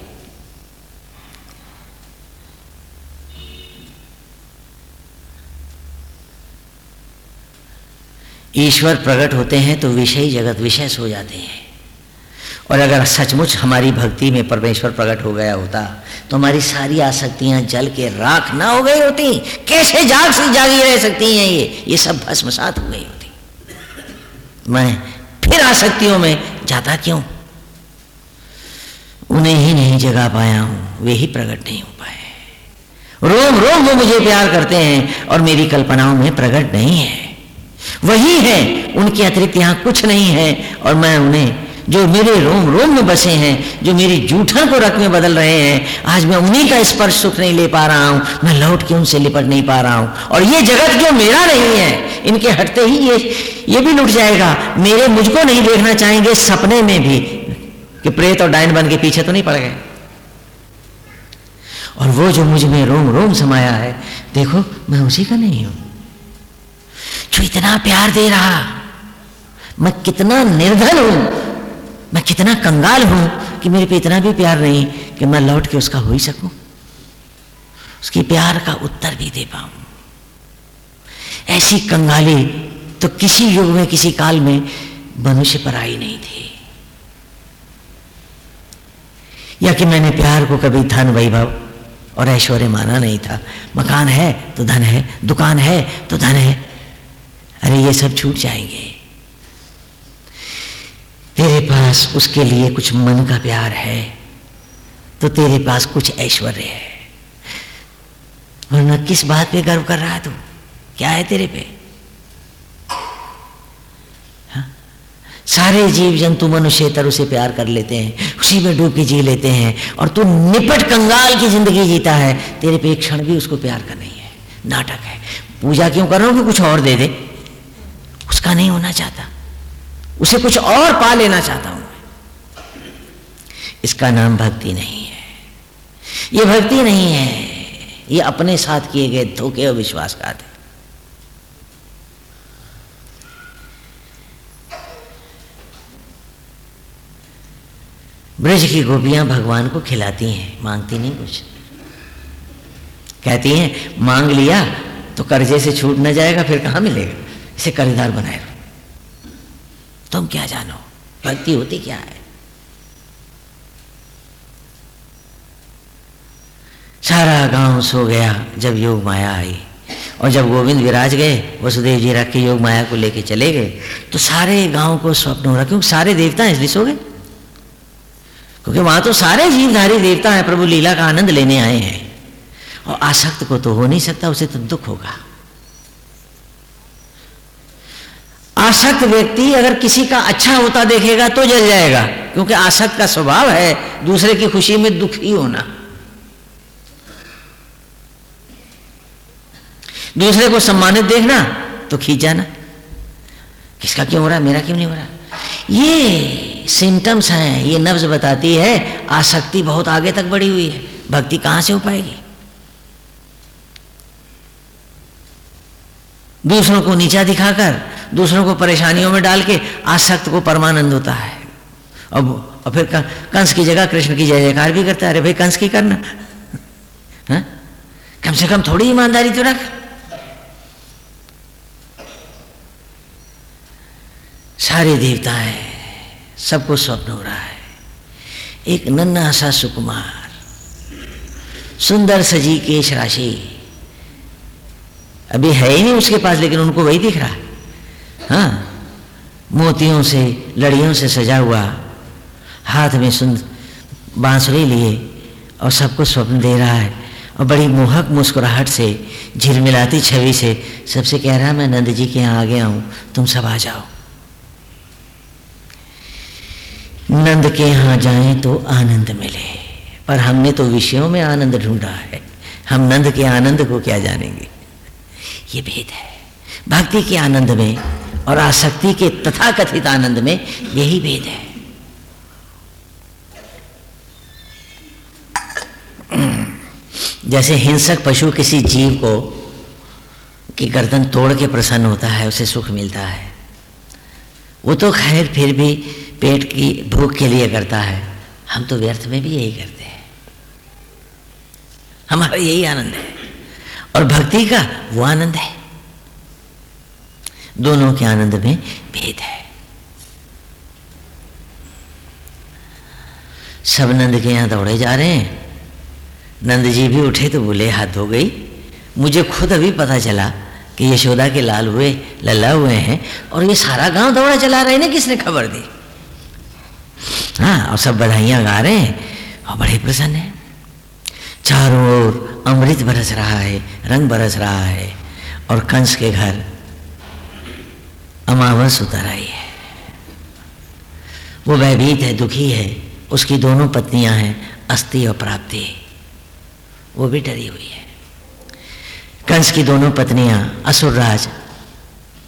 ईश्वर प्रकट होते हैं तो विषय जगत, विषय सो जाते हैं। और अगर सचमुच हमारी भक्ति में परमेश्वर प्रकट हो गया होता तो हमारी सारी आसक्तियाँ जल के राख ना हो गई होती। कैसे जाग से जागी रह सकती हैं ये? ये सब भस्मसात हो गई। मैं फिर आसक्तियों में जाता क्यों? उन्हें ही नहीं जगा पाया हूँ, वे ही प्रकट नहीं हो पाए। रोम रोम, वो मुझे प्यार करते हैं और मेरी कल्पनाओं में प्रकट नहीं है। वही है, उनके अतिरिक्त यहाँ कुछ नहीं है और मैं उन्हें जो मेरे रोम रोम में बसे हैं, जो मेरी जूठा को रख में बदल रहे हैं, आज मैं उन्हीं का स्पर्श सुख नहीं ले पा रहा हूँ, मैं लौट के उनसे लिपट नहीं पा रहा हूँ। और ये जगत जो मेरा नहीं है, इनके हटते ही ये ये भी लुट जाएगा। मेरे मुझको नहीं देखना चाहेंगे सपने में भी, कि प्रेत और डायन बन के पीछे तो नहीं पड़ गए। और वो जो मुझमें रोम रोम समाया है, देखो, मैं उसी का नहीं हूँ। जो इतना प्यार दे रहा, मैं कितना निर्धन हूँ मैं कितना कंगाल हूँ कि मेरे पे इतना भी प्यार नहीं कि मैं लौट के उसका हो ही सकूँ। उसकी प्यार का उत्तर भी दे पाऊँ। ऐसी कंगाली तो किसी युग में, किसी काल में मनुष्य पर आई नहीं थी। या कि मैंने प्यार को कभी धन वैभव और ऐश्वर्य माना नहीं था। मकान है तो धन है, दुकान है तो धन है। अरे ये सब छूट जाएँगे तेरे पास उसके लिए कुछ मन का प्यार है तो तेरे पास कुछ ऐश्वर्य है। वरना किस बात पे गर्व कर रहा है तू? क्या है तेरे पे? हा? सारे जीव जंतु मनुष्य तर उसे प्यार कर लेते हैं, उसी में डूब के जी लेते हैं, और तू निपट कंगाल की ज़िंदगी जीता है। तेरे पे एक क्षण भी उसको प्यार का नहीं है, नाटक है। पूजा क्यों कर रहा हूँ कि कुछ और दे दे? उसका नहीं होना चाहता। उसे कुछ और पा लेना चाहता हूँ इसका नाम भक्ति नहीं है। ये भक्ति नहीं है। ये अपने साथ किए गए धोखे और विश्वासघात है। ब्रज की गोपियाँ भगवान को खिलाती हैं, मांगती नहीं कुछ। कहती हैं, मांग लिया तो कर्जे से छूट न जाएगा, फिर कहाँ मिलेगा? इसे कर्जदार बनाए तुम क्या जानो? भक्ति होती क्या है? सारा गाँव सो गया जब योग माया आई। और जब गोविंद विराज गए, वसुदेव जी रख के योग माया को लेके चले गए तो सारे गाँव को स्वप्न हो रहा क्योंकि सारे देवता इसलिए सो गए। क्योंकि वहाँ तो सारे जीवधारी देवता हैं, प्रभु लीला का आनंद लेने आए हैं। और आसक्त को तो हो नहीं सकता, उसे तो दुख होगा। आसक्त व्यक्ति अगर किसी का अच्छा होता देखेगा तो जल जाएगा, क्योंकि आसक्त का स्वभाव है, दूसरे की खुशी में दुखी होना। दूसरे को सम्मानित देखना तो खींच जाना। किसका क्यों हो रहा है? मेरा क्यों नहीं हो रहा? ये सिम्टम्स हैं, ये नब्ज बताती है, आसक्ति बहुत आगे तक बढ़ी हुई है। भक्ति कहाँ से हो पाएगी? दूसरों को नीचा दिखाकर दूसरों को परेशानियों में डाल के आसक्त को परमानंद होता है। अब और फिर कंस की जगह कृष्ण की जय जयकार भी करता है। अरे भाई, कंस की करना। हा? कम से कम थोड़ी ईमानदारी तो रख। सारे देवता है सबको स्वप्न हो रहा है। एक नन्ना सा सुकुमार, सुंदर सजी केश राशि। अभी है ही नहीं उसके पास, लेकिन उनको वही दिख रहा है। हाँ मोतियों से, लड़ियों से सजा हुआ। हाथ में सुंदर बांसुरी लिए और सबको स्वप्न दे रहा है। और बड़ी मोहक मुस्कुराहट से, झिलमिलाती छवि से, सबसे कह रहा है मैं नंद जी के यहाँ आ गया हूँ तुम सब आ जाओ। नंद के यहाँ जाएँ तो आनंद मिले, पर हमने तो विषयों में आनंद ढूंढा है। हम नंद के आनंद को क्या जानेंगे? ये भेद है। भक्ति के आनंद में और आसक्ति के तथाकथित आनंद में यही भेद है। जैसे हिंसक पशु किसी जीव को, की गर्दन तोड़ के प्रसन्न होता है, उसे सुख मिलता है। वो तो खैर फिर भी पेट की भूख के लिए करता है। हम तो व्यर्थ में भी यही करते हैं। हमारा यही आनंद है। और भक्ति का वो आनंद है। दोनों के आनंद में भेद है। सब नंद के यहाँ दौड़े जा रहे हैं। नंद जी भी उठे तो बोले हाथ धो गई। मुझे खुद अभी पता चला कि यशोदा के लाल हुए लल्ला हुए हैं और ये सारा गाँव दौड़ा चला रहे ना किसने खबर दी? हाँ और सब बधाइयाँ गा रहे हैं और बड़े प्रसन्न हैं। चारों ओर अमृत बरस रहा है, रंग बरस रहा है और कंस के घर अमावस उतर आई है। वो भयभीत है, दुखी है। उसकी दोनों पत्नियाँ हैं, अस्थि और प्राप्ति। वो भी डरी हुई है। कंस की दोनों पत्नियाँ, असुरराज,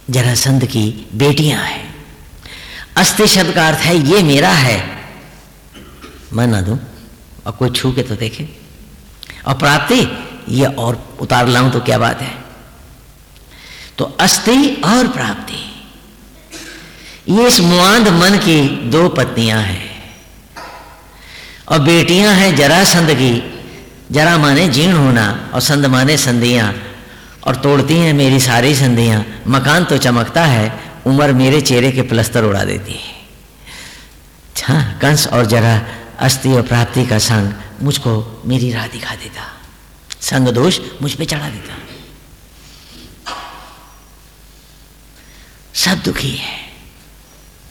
जरासंध की बेटियाँ हैं। अस्थि शब्द का अर्थ है, ये मेरा है। मैं ना दूँ। और कोई छू के तो देखे। और प्राप्ति? ये और उतार लाऊं तो क्या बात है? तो अस्थि और प्राप्ति। ये इस मुआंद मन की दो पत्नियाँ हैं। और बेटियाँ हैं जरासंध की जरा माने जीर्ण होना और संध माने संधियाँ। और तोड़ती हैं मेरी सारी संधियाँ। मकान तो चमकता है, उम्र मेरे चेहरे के प्लस्तर उड़ा देती है। हाँ कंस और जरा अस्थि और प्राप्ति का संग मुझको मेरी राह दिखा देता। संग दोष मुझ पे चढ़ा देता। सब दुखी है।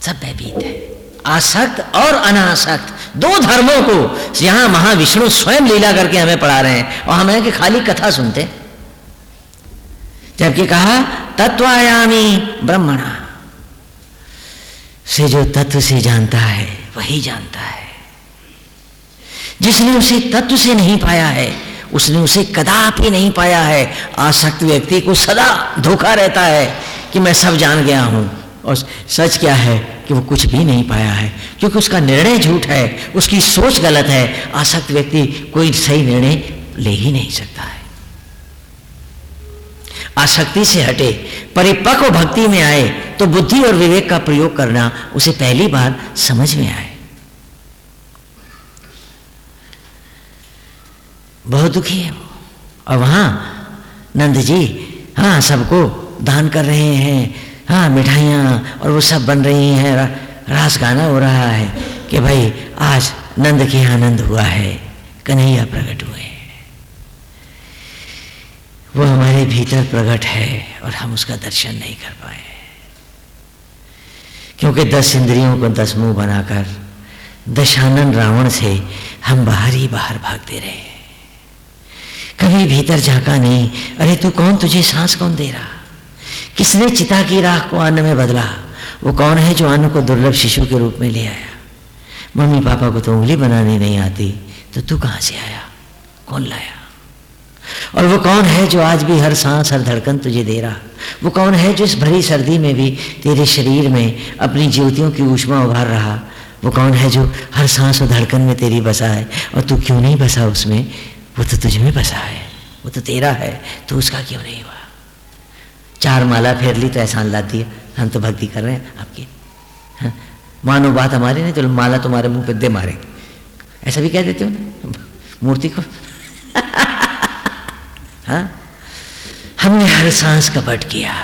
सब भयभीत है। आसक्त और अनासक्त, दो धर्मों को यहाँ महाविष्णु स्वयं लीला करके हमें पढ़ा रहे हैं और हमें कि खाली कथा सुनते जबकि कहा तत्वायामी ब्रह्मणा, से जो तत्व से जानता है, वही जानता है। जिसने उसे तत्व से नहीं पाया है, उसने उसे कदापि नहीं पाया है। आसक्त व्यक्ति को सदा धोखा रहता है कि मैं सब जान गया हूँ। और सच क्या है कि वो कुछ भी नहीं पाया है? क्योंकि उसका निर्णय झूठ है, उसकी सोच गलत है, आसक्त व्यक्ति कोई सही निर्णय ले ही नहीं सकता है। आसक्ति से हटे, परिपक्व भक्ति में आए तो बुद्धि और विवेक का प्रयोग करना उसे पहली बार समझ में आए। बहुत दुखी है वो। और वहाँ नंद जी हाँ सबको दान कर रहे हैं। हाँ मिठाइयाँ और वो सब बन रही हैं। रास गाना हो रहा है कि भाई आज नंद के आनंद हुआ है, कन्हैया प्रकट हुए वो हमारे भीतर प्रकट है और हम उसका दर्शन नहीं कर पाए क्योंकि दस इंद्रियों को दस मुँह बनाकर दशानन रावण से हम बाहर ही बाहर भागते रहे कभी भीतर झांका नहीं, अरे तू कौन? तुझे सांस कौन दे रहा? किसने चिता की राख को अन्न में बदला? वो कौन है जो अन्न को दुर्लभ शिशु के रूप में ले आया? मम्मी पापा को तो उंगली बनानी नहीं आती तो तू कहाँ से आया? कौन लाया? और वो कौन है जो आज भी हर सांस, हर धड़कन तुझे दे रहा? वो कौन है जो इस भरी सर्दी में भी तेरे शरीर में अपनी ज्योतियों की ऊष्मा उभार रहा? वो कौन है जो हर सांस और धड़कन में तेरी बसा है? और तू क्यों नहीं बसा उसमें? वो तो तुझ में बसा है। वो तो तेरा है तो उसका क्यों नहीं हुआ? चार माला फेर ली तो एहसान ला दिया। हम तो भक्ति कर रहे हैं आपकी। हाँ, मानो बात हमारी नहीं तो माला तुम्हारे मुँह पे दे मारे। ऐसा भी कह देते हो ना? मूर्ति को? [laughs] हाँ? हमने हर सांस कपट किया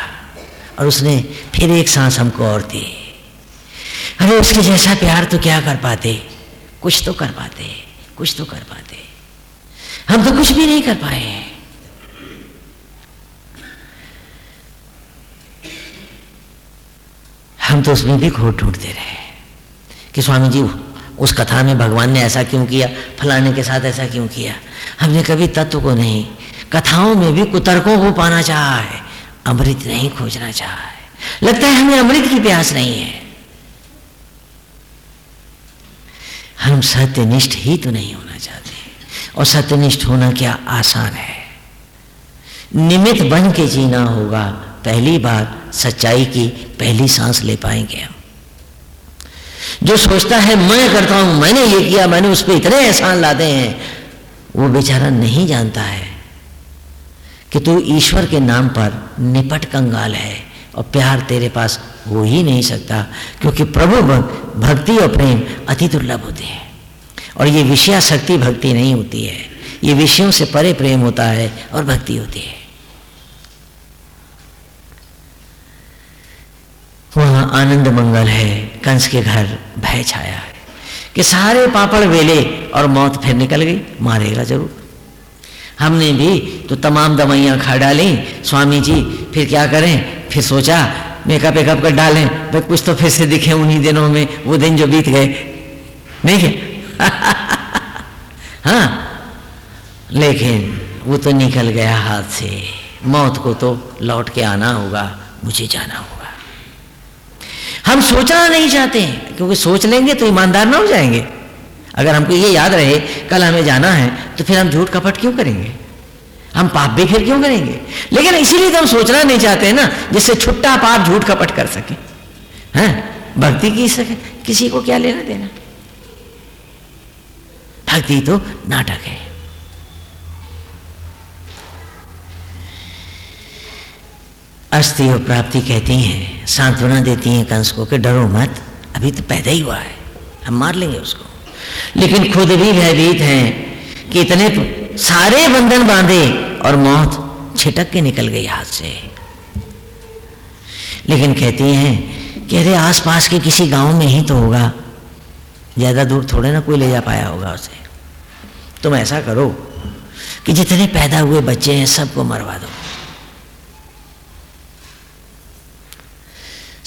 और उसने फिर एक सांस हमको और दी। अरे उसके जैसा प्यार तो क्या कर पाते? कुछ तो कर पाते कुछ तो कर पाते। हम तो कुछ भी नहीं कर पाए। हम तो उसमें भी खोट ढूंढते रहे कि स्वामी जी उस कथा में भगवान ने ऐसा क्यों किया? फलाने के साथ ऐसा क्यों किया? हमने कभी तत्व को नहीं, कथाओं में भी कुतर्कों को पाना चाहा है अमृत नहीं खोजना चाहा। है लगता है हमें अमृत की प्यास नहीं है। हम सत्यनिष्ठ ही तो नहीं होना चाहते, और सत्यनिष्ठ होना क्या आसान है? निमित बन के जीना होगा पहली बार सच्चाई की पहली सांस ले पाएँगे हम। जो सोचता है, मैं करता हूँ, मैंने ये किया, मैंने उस पर इतने एहसान लादे हैं, वो बेचारा नहीं जानता है कि तू ईश्वर के नाम पर निपट कंगाल है और प्यार तेरे पास हो ही नहीं सकता, क्योंकि प्रभु भक्ति और प्रेम अति दुर्लभ होते हैं। और ये विषयाशक्ति भक्ति नहीं होती है, ये विषयों से परे प्रेम होता है और भक्ति होती है। वहाँ आनंद मंगल है। कंस के घर भय छाया है। कि सारे पापड़ वेले और मौत फिर निकल गई। मारेगा ज़रूर। हमने भी तो तमाम दवाइयाँ खा डाली। स्वामी जी, फिर क्या करें? फिर सोचा मेकअप वेकअप कर डालें। भाई, कुछ तो फिर से दिखे उन्हीं दिनों में। वो दिन जो बीत गए। नहीं क्या [laughs] हाँ। लेकिन वो तो निकल गया हाथ से। मौत को तो लौट के आना होगा। मुझे जाना होगा। हम सोचना नहीं चाहते हैं, क्योंकि सोच लेंगे तो ईमानदार ना हो जाएँगे। अगर हमको ये याद रहे, कल हमें जाना है तो फिर हम झूठ कपट क्यों करेंगे? हम पाप भी फिर क्यों करेंगे? लेकिन इसीलिए तो हम सोचना नहीं चाहते हैं ना, जिससे छुट्टा पाप झूठ कपट कर सके। हैं? भक्ति की सके। किसी को क्या लेना देना? भक्ति तो नाटक है। अस्थि और प्राप्ति कहती हैं, सांत्वना देती हैं कंस को कि डरो मत, अभी तो पैदा ही हुआ है, हम मार लेंगे उसको। लेकिन खुद भी भयभीत हैं कि इतने सारे बंधन बांधे और मौत छिटक के निकल गई हाथ से। लेकिन कहती हैं कि अरे आसपास के किसी गाँव में ही तो होगा, ज़्यादा दूर थोड़े ना कोई ले जा पाया होगा उसे। तुम ऐसा करो कि जितने पैदा हुए बच्चे हैं सबको मरवा दो।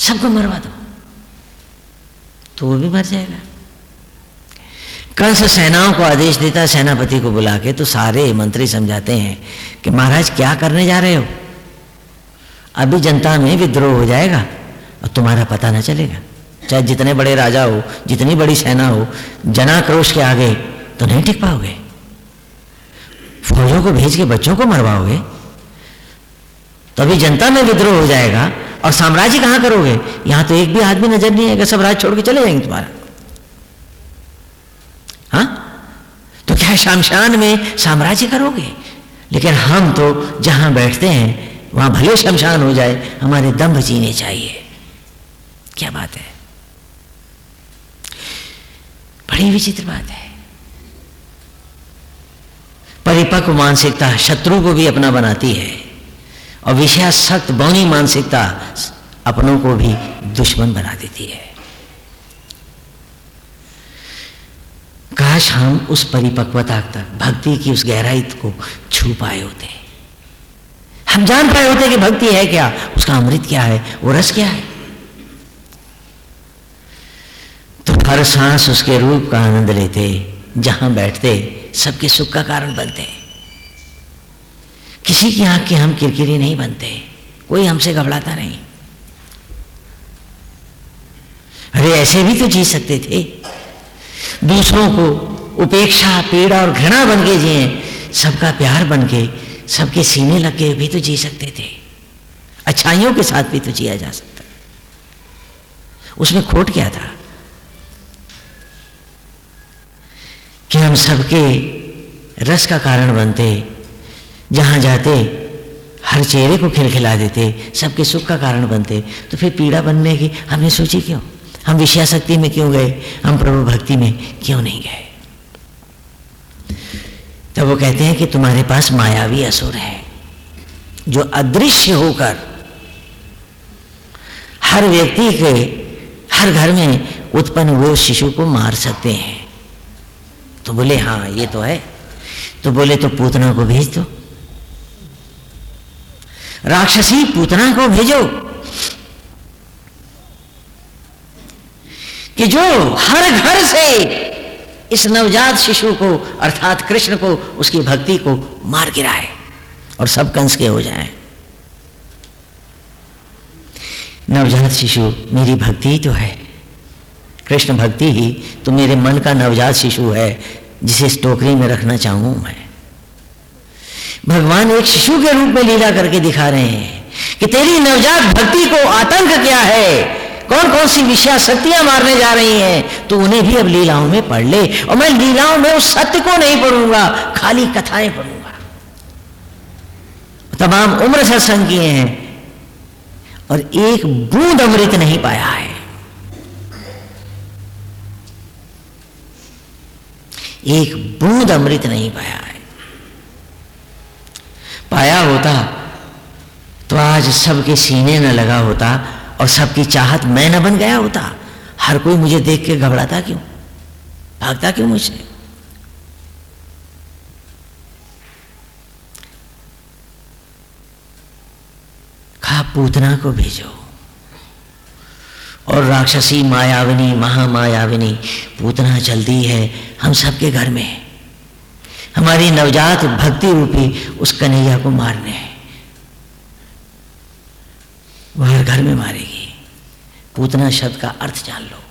सबको मरवा दो। तो वो भी मर जाएगा। कंस सेनाओं को आदेश देता सेनापति को बुला के तो सारे मंत्री समझाते हैं कि महाराज, क्या करने जा रहे हो? अभी जनता में विद्रोह हो जाएगा और तुम्हारा पता ना चलेगा। चाहे जितने बड़े राजा हो, जितनी बड़ी सेना हो, जनाक्रोश के आगे तो नहीं टिक पाओगे। फौजों को भेज के बच्चों को मरवाओगे। तो अभी जनता में विद्रोह हो जाएगा और साम्राज्य कहाँ करोगे? यहाँ तो एक भी आदमी नज़र नहीं आएगा, सब राज छोड़ के चले जाएँगे तुम्हारा। हाँ? तो क्या शमशान में साम्राज्य करोगे? लेकिन हम तो जहाँ बैठते हैं, वहाँ भले शमशान हो जाए, हमारे दम्भ जीने चाहिए। क्या बात है? बड़ी विचित्र बात है। परिपक्व मानसिकता शत्रु को भी अपना बनाती है। और विषया सख्त बौनी मानसिकता अपनों को भी दुश्मन बना देती है। काश हम उस परिपक्वता तक, भक्ति की उस गहराई को छू पाए होते। हम जान पाए होते कि भक्ति है क्या, उसका अमृत क्या है, वो रस क्या है? तो हर सांस उसके रूप का आनंद लेते, जहाँ बैठते, सबके सुख का कारण बनते। किसी की आँख के हम किरकिरी नहीं बनते। कोई हमसे घबराता नहीं। अरे, ऐसे भी तो जी सकते थे। दूसरों को उपेक्षा, पीड़ा और घृणा बन के जिए, सबका प्यार बन के, सबके सीने लग के भी तो जी सकते थे। अच्छाइयों के साथ भी तो जिया जा सकता। उसमें खोट क्या था? कि हम सबके रस का कारण बनते जहाँ जाते, हर चेहरे को खिलखिला देते, सबके सुख का कारण बनते तो फिर पीड़ा बनने की हमने सोची क्यों? हम विषया शक्ति में क्यों गए? हम प्रभु भक्ति में क्यों नहीं गए? तब वो कहते हैं कि तुम्हारे पास मायावी असुर है, जो अदृश्य होकर हर व्यक्ति के, हर घर में उत्पन्न हुए शिशु को मार सकते हैं। तो बोले हाँ ये तो है। तो बोले तो पूतना को भेज दो। राक्षसी पूतना को भेजो कि जो हर घर से इस नवजात शिशु को, अर्थात कृष्ण को, उसकी भक्ति को मार गिराए और सब कंस के हो जाए। नवजात शिशु, मेरी भक्ति ही तो है। कृष्ण भक्ति ही तो मेरे मन का नवजात शिशु है, जिसे इस टोकरी में रखना चाहूँ मैं। भगवान एक शिशु के रूप में लीला करके दिखा रहे हैं कि तेरी नवजात भक्ति को आतंक क्या है? कौन कौन सी विषया शक्तियाँ मारने जा रही हैं? तो उन्हें भी अब लीलाओं में पढ़ ले और मैं लीलाओं में उस सत्य को नहीं पढ़ूँगा, खाली कथाएँ पढ़ूँगा। तमाम उम्र सत्संग किए हैं और एक बूंद अमृत नहीं पाया है। एक बूंद अमृत नहीं पाया है। पाया होता तो आज सबके सीने न लगा होता और सबकी चाहत मैं न बन गया होता। हर कोई मुझे देख के घबराता क्यों? भागता क्यों मुझसे? कहा पूतना को भेजो। और राक्षसी मायाविनी, महामायाविनी, पूतना जल्दी है, हम सबके घर में। हमारी नवजात भक्ति रूपी उस कन्हैया को मारने हैं। वह घर में मारेगी। पूतना शब्द का अर्थ जान लो।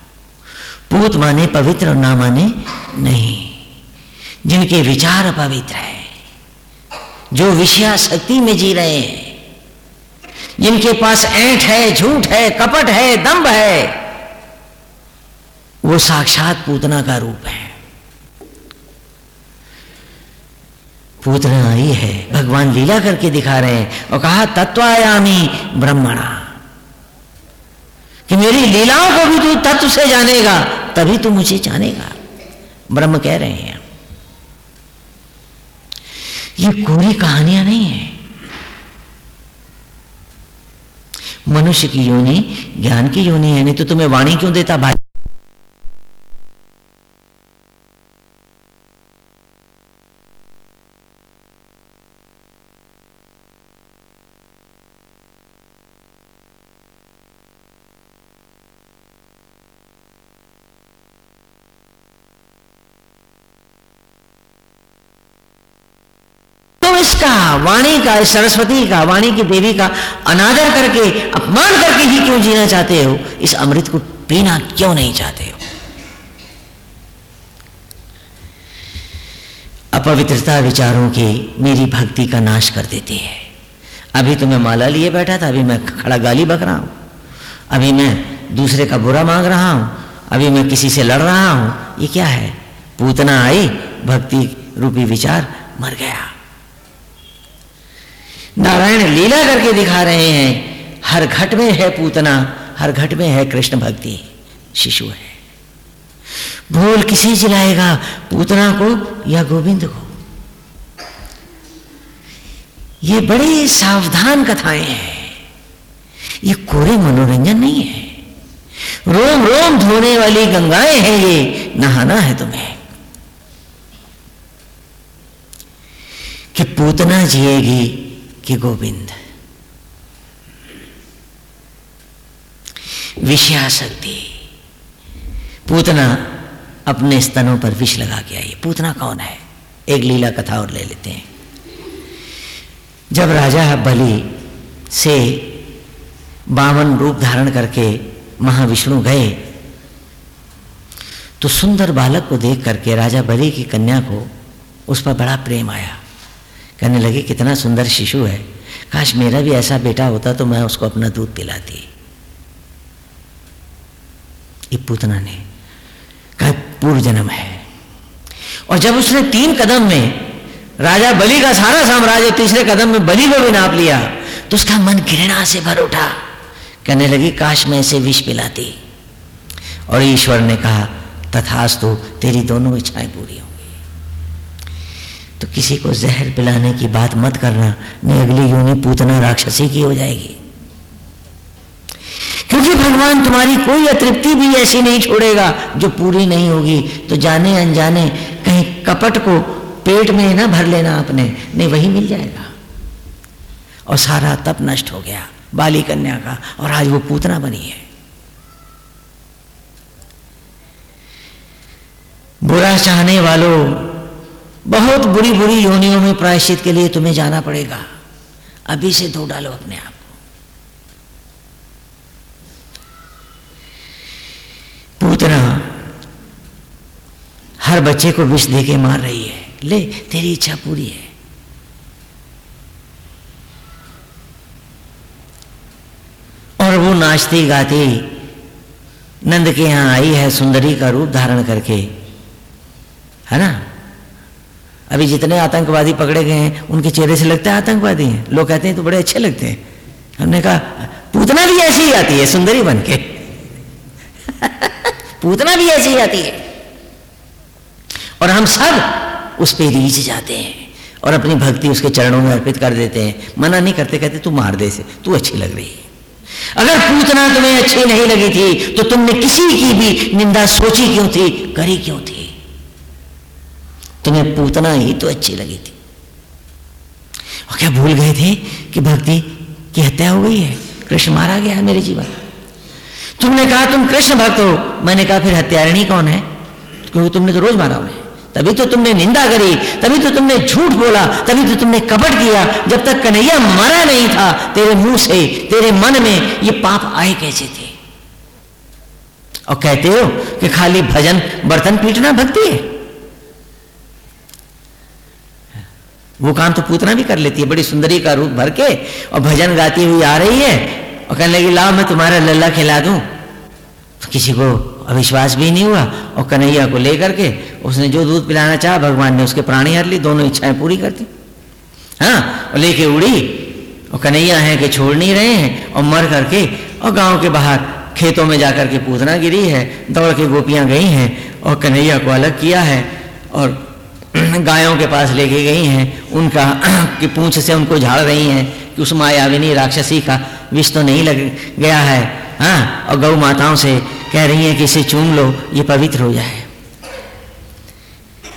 पूत माने पवित्र और ना माने नहीं। जिनके विचार अपवित्र है, जो विषया शक्ति में जी रहे हैं, जिनके पास ऐंठ है, झूठ है, कपट है, दम्भ है, वो साक्षात पूतना का रूप है। पूतना आई है। भगवान लीला करके दिखा रहे हैं और कहा तत्वायामी ब्रह्मणा। कि मेरी लीलाओं को भी तू तत्व से जानेगा, तभी तू मुझे जानेगा। ब्रह्म कह रहे हैं। ये कोरी कहानियाँ नहीं है। मनुष्य की योनि, ज्ञान की योनि है, नहीं तो तुम्हें वाणी क्यों देता भाई? वाणी का, सरस्वती का, वाणी की देवी का अनादर करके, अपमान करके ही क्यों जीना चाहते हो? इस अमृत को पीना क्यों नहीं चाहते हो? अपवित्रता विचारों की मेरी भक्ति का नाश कर देती है। अभी तो मैं माला लिए बैठा था, अभी मैं खड़ा गाली बक रहा हूँ। अभी मैं दूसरे का बुरा मांग रहा हूँ। अभी मैं किसी से लड़ रहा हूँ। ये क्या है? पूतना आई, भक्ति रूपी विचार मर गया। नारायण लीला करके दिखा रहे हैं। हर घट में है पूतना, हर घट में है कृष्ण भक्ति। शिशु है। भूल किसे जिलाएगा पूतना को या गोविंद को? ये बड़े सावधान कथाएँ हैं। ये कोरे मनोरंजन नहीं है। रोम रोम धोने वाली गंगाएँ हैं ये। नहाना है तुम्हें। कि पूतना जिएगी कि गोविंद। विषयाशक्ति पूतना अपने स्तनों पर विष लगा के आई। पूतना कौन है? एक लीला कथा और ले लेते हैं। जब राजा बलि से बावन रूप धारण करके महाविष्णु गए तो सुंदर बालक को देख करके राजा बलि की कन्या को उस पर बड़ा प्रेम आया। कहने लगे, कितना सुंदर शिशु है। काश मेरा भी ऐसा बेटा होता तो मैं उसको अपना दूध पिलाती। ये पूतना ने कहा, पूर्व जन्म है। और जब उसने तीन कदम में राजा बलि का सारा साम्राज्य तीसरे कदम में बलि को भी नाप लिया तो उसका मन घृणा से भर उठा। कहने लगी, काश मैं इसे विष पिलाती। और ईश्वर ने कहा तथास तो तेरी दोनों इच्छाएँ पूरी तो किसी को जहर पिलाने की बात मत करना। नहीं, अगली यूनी पूतना राक्षसी की हो जाएगी। क्योंकि भगवान तुम्हारी कोई अतृप्ति भी ऐसी नहीं छोड़ेगा जो पूरी नहीं होगी। तो जाने अनजाने कहीं कपट को पेट में ना भर लेना अपने नहीं, वही मिल जाएगा। और सारा तप नष्ट हो गया, बाली कन्या का, और आज वो पूतना बनी है। बुरा चाहने वालों बहुत बुरी बुरी योनियों में प्रायश्चित के लिए तुम्हें जाना पड़ेगा। अभी से धो डालो अपने आप को। पूतना हर बच्चे को विष दे के मार रही है। ले, तेरी इच्छा पूरी है। और वो नाचती गाती नंद के यहाँ आई है सुंदरी का रूप धारण करके। है ना? अभी जितने आतंकवादी पकड़े गए हैं, उनके चेहरे से लगता है आतंकवादी हैं। लोग कहते हैं तो बड़े अच्छे लगते हैं। हमने कहा, पूतना भी ऐसी ही आती है, सुंदरी बन के [laughs] पूतना भी ऐसी ही आती है। और हम सब उस पर रीझ जाते हैं और अपनी भक्ति उसके चरणों में अर्पित कर देते हैं। मना नहीं करते, कहते, तू मार दे से तू अच्छी लग रही है। अगर पूतना तुम्हें अच्छी नहीं लगी थी तो तुमने किसी की भी निंदा सोची क्यों थी, करी क्यों थी? तुम्हें पूतना ही तो अच्छी लगी थी। और क्या भूल गए थे कि भक्ति की हत्या हो गई है? कृष्ण मारा गया है मेरे जीवन। तुमने कहा तुम कृष्ण भक्त हो। मैंने कहा फिर हत्यारिणी कौन है? क्योंकि तुमने तो रोज मारा उन्हें। तभी तो तुमने निंदा करी, तभी तो तुमने झूठ बोला, तभी तो तुमने कपट किया, जब तक कन्हैया मरा नहीं था। तेरे मुँह से, तेरे मन में ये पाप आए कैसे थे? और कहते हो कि खाली भजन, बर्तन पीटना भक्ति है? वो काम तो पूतना भी कर लेती है, बड़ी सुंदरी का रूप भर के, और भजन गाती हुई आ रही है, और कहने लगी, लाओ मैं तुम्हारा लल्ला खिला दूँ। तो किसी को अविश्वास भी नहीं हुआ, और कन्हैया को लेकर के उसने जो दूध पिलाना चाहा, भगवान ने उसके प्राणी हर ली दोनों इच्छाएँ पूरी कर दी। हाँ और लेके उड़ी, और कन्हैया है कि छोड़ नहीं रहे हैं, और मर करके, और गाँव के बाहर खेतों में जाकर के पूतना गिरी है, दौड़ के गोपियाँ गई हैं, और कन्हैया को अलग किया है, और [clears throat] गायों के पास लेके गई हैं, उनका [clears throat] कि पूंछ से उनको झाड़ रही हैं कि उस मायाविनी राक्षसी का विष तो नहीं लग गया है हाँ? और गौ माताओं से कह रही हैं कि इसे चूम लो, ये पवित्र हो जाए।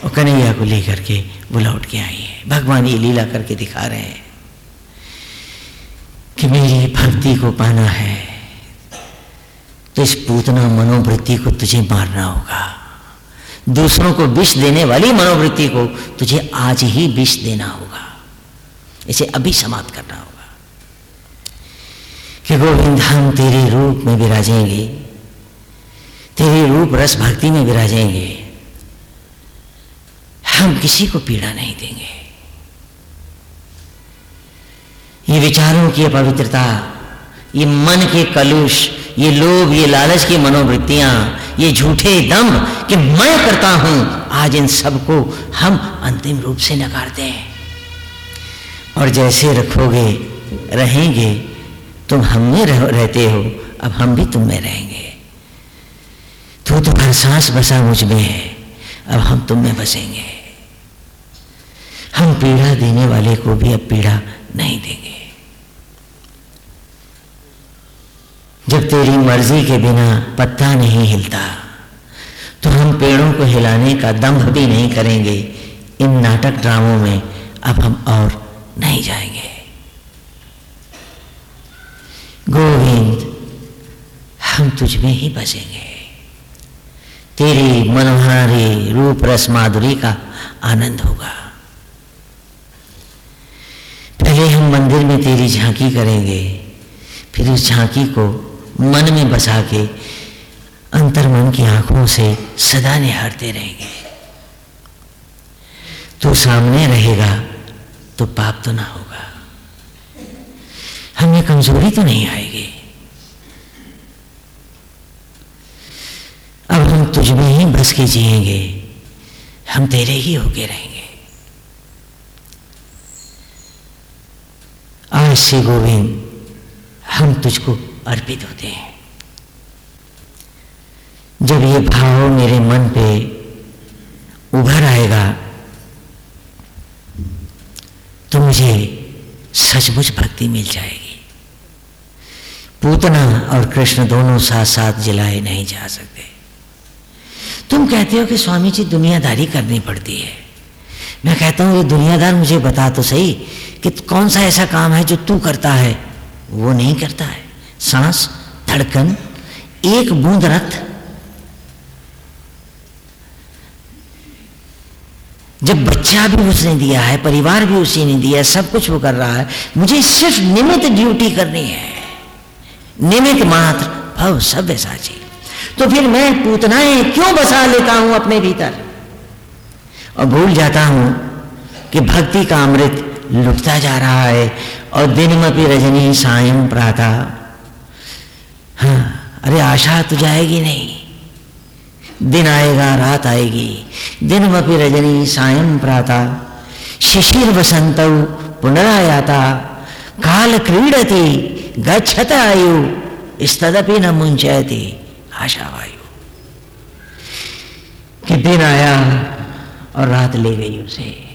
और कन्हैया को लेकर के वो लौट के आई है। भगवान ये लीला करके दिखा रहे हैं कि मेरी भक्ति को पाना है तो इस पूतना मनोवृत्ति को तुझे मारना होगा। दूसरों को विष देने वाली मनोवृत्ति को तुझे आज ही विष देना होगा। इसे अभी समाप्त करना होगा। कि गोविंद, हम तेरे रूप में विराजेंगे। तेरे रूप रस भक्ति में विराजेंगे। हम किसी को पीड़ा नहीं देंगे। ये विचारों की अपवित्रता, ये मन के कलुष, ये लोभ, ये लालच की मनोवृत्तियाँ ये झूठे दम कि मैं करता हूँ आज इन सबको हम अंतिम रूप से नकारते हैं। और जैसे रखोगे रहेंगे तुम हम में रह, रहते हो अब हम भी तुम में रहेंगे। तू तो हर सांस बसा मुझमें है अब हम तुम में बसेंगे। हम पीड़ा देने वाले को भी अब पीड़ा नहीं देंगे। जब तेरी मर्ज़ी के बिना पत्ता नहीं हिलता तो हम पेड़ों को हिलाने का दम्भ भी नहीं करेंगे। इन नाटक ड्रामों में अब हम और नहीं जाएँगे। गोविंद, हम तुझ में ही बसेंगे। तेरी मनोहारी रूप रस माधुरी का आनंद होगा। पहले हम मंदिर में तेरी झांकी करेंगे, फिर उस झांकी को मन में बसा के अंतर मन की आँखों से सदा निहारते रहेंगे। तो सामने रहेगा तो पाप तो ना होगा। हमें कमज़ोरी तो नहीं आएगी। अब हम तुझ में ही बस के जिएँगे, हम तेरे ही होके रहेंगे। आज से गोविंद, हम तुझको अर्पित होते हैं। जब ये भाव मेरे मन पे उभर आएगा तो मुझे सचमुच भक्ति मिल जाएगी। पूतना और कृष्ण दोनों साथ साथ जलाए नहीं जा सकते। तुम कहते हो कि स्वामी जी, दुनियादारी करनी पड़ती है। मैं कहता हूँ, ये दुनियादार मुझे बता तो सही कि कौन सा ऐसा काम है जो तू करता है? वो नहीं करता है। सांस, धड़कन, एक बूंद रक्त। जब बच्चा भी उसने दिया है, परिवार भी उसी ने दिया है, सब कुछ वो कर रहा है, मुझे सिर्फ़ निमित ड्यूटी करनी है। निमित मात्र, भव सभ्य साची। तो फिर मैं पूतनाएँ क्यों बसा लेता हूँ अपने भीतर? और भूल जाता हूँ कि भक्ति का अमृत लुटता जा रहा है, और दिन में भी रजनी सायं प्रातः। हाँ अरे आशा तो जाएगी नहीं। दिन आएगा, रात आएगी। दिन वपि रजनी सायं प्राता। शिशिर वसंत पुनरायाता। काल क्रीडती, गच्छत आयु। स्तदपि न मुंचयती आशा वायु कि दिन आया और रात ले गई उसे।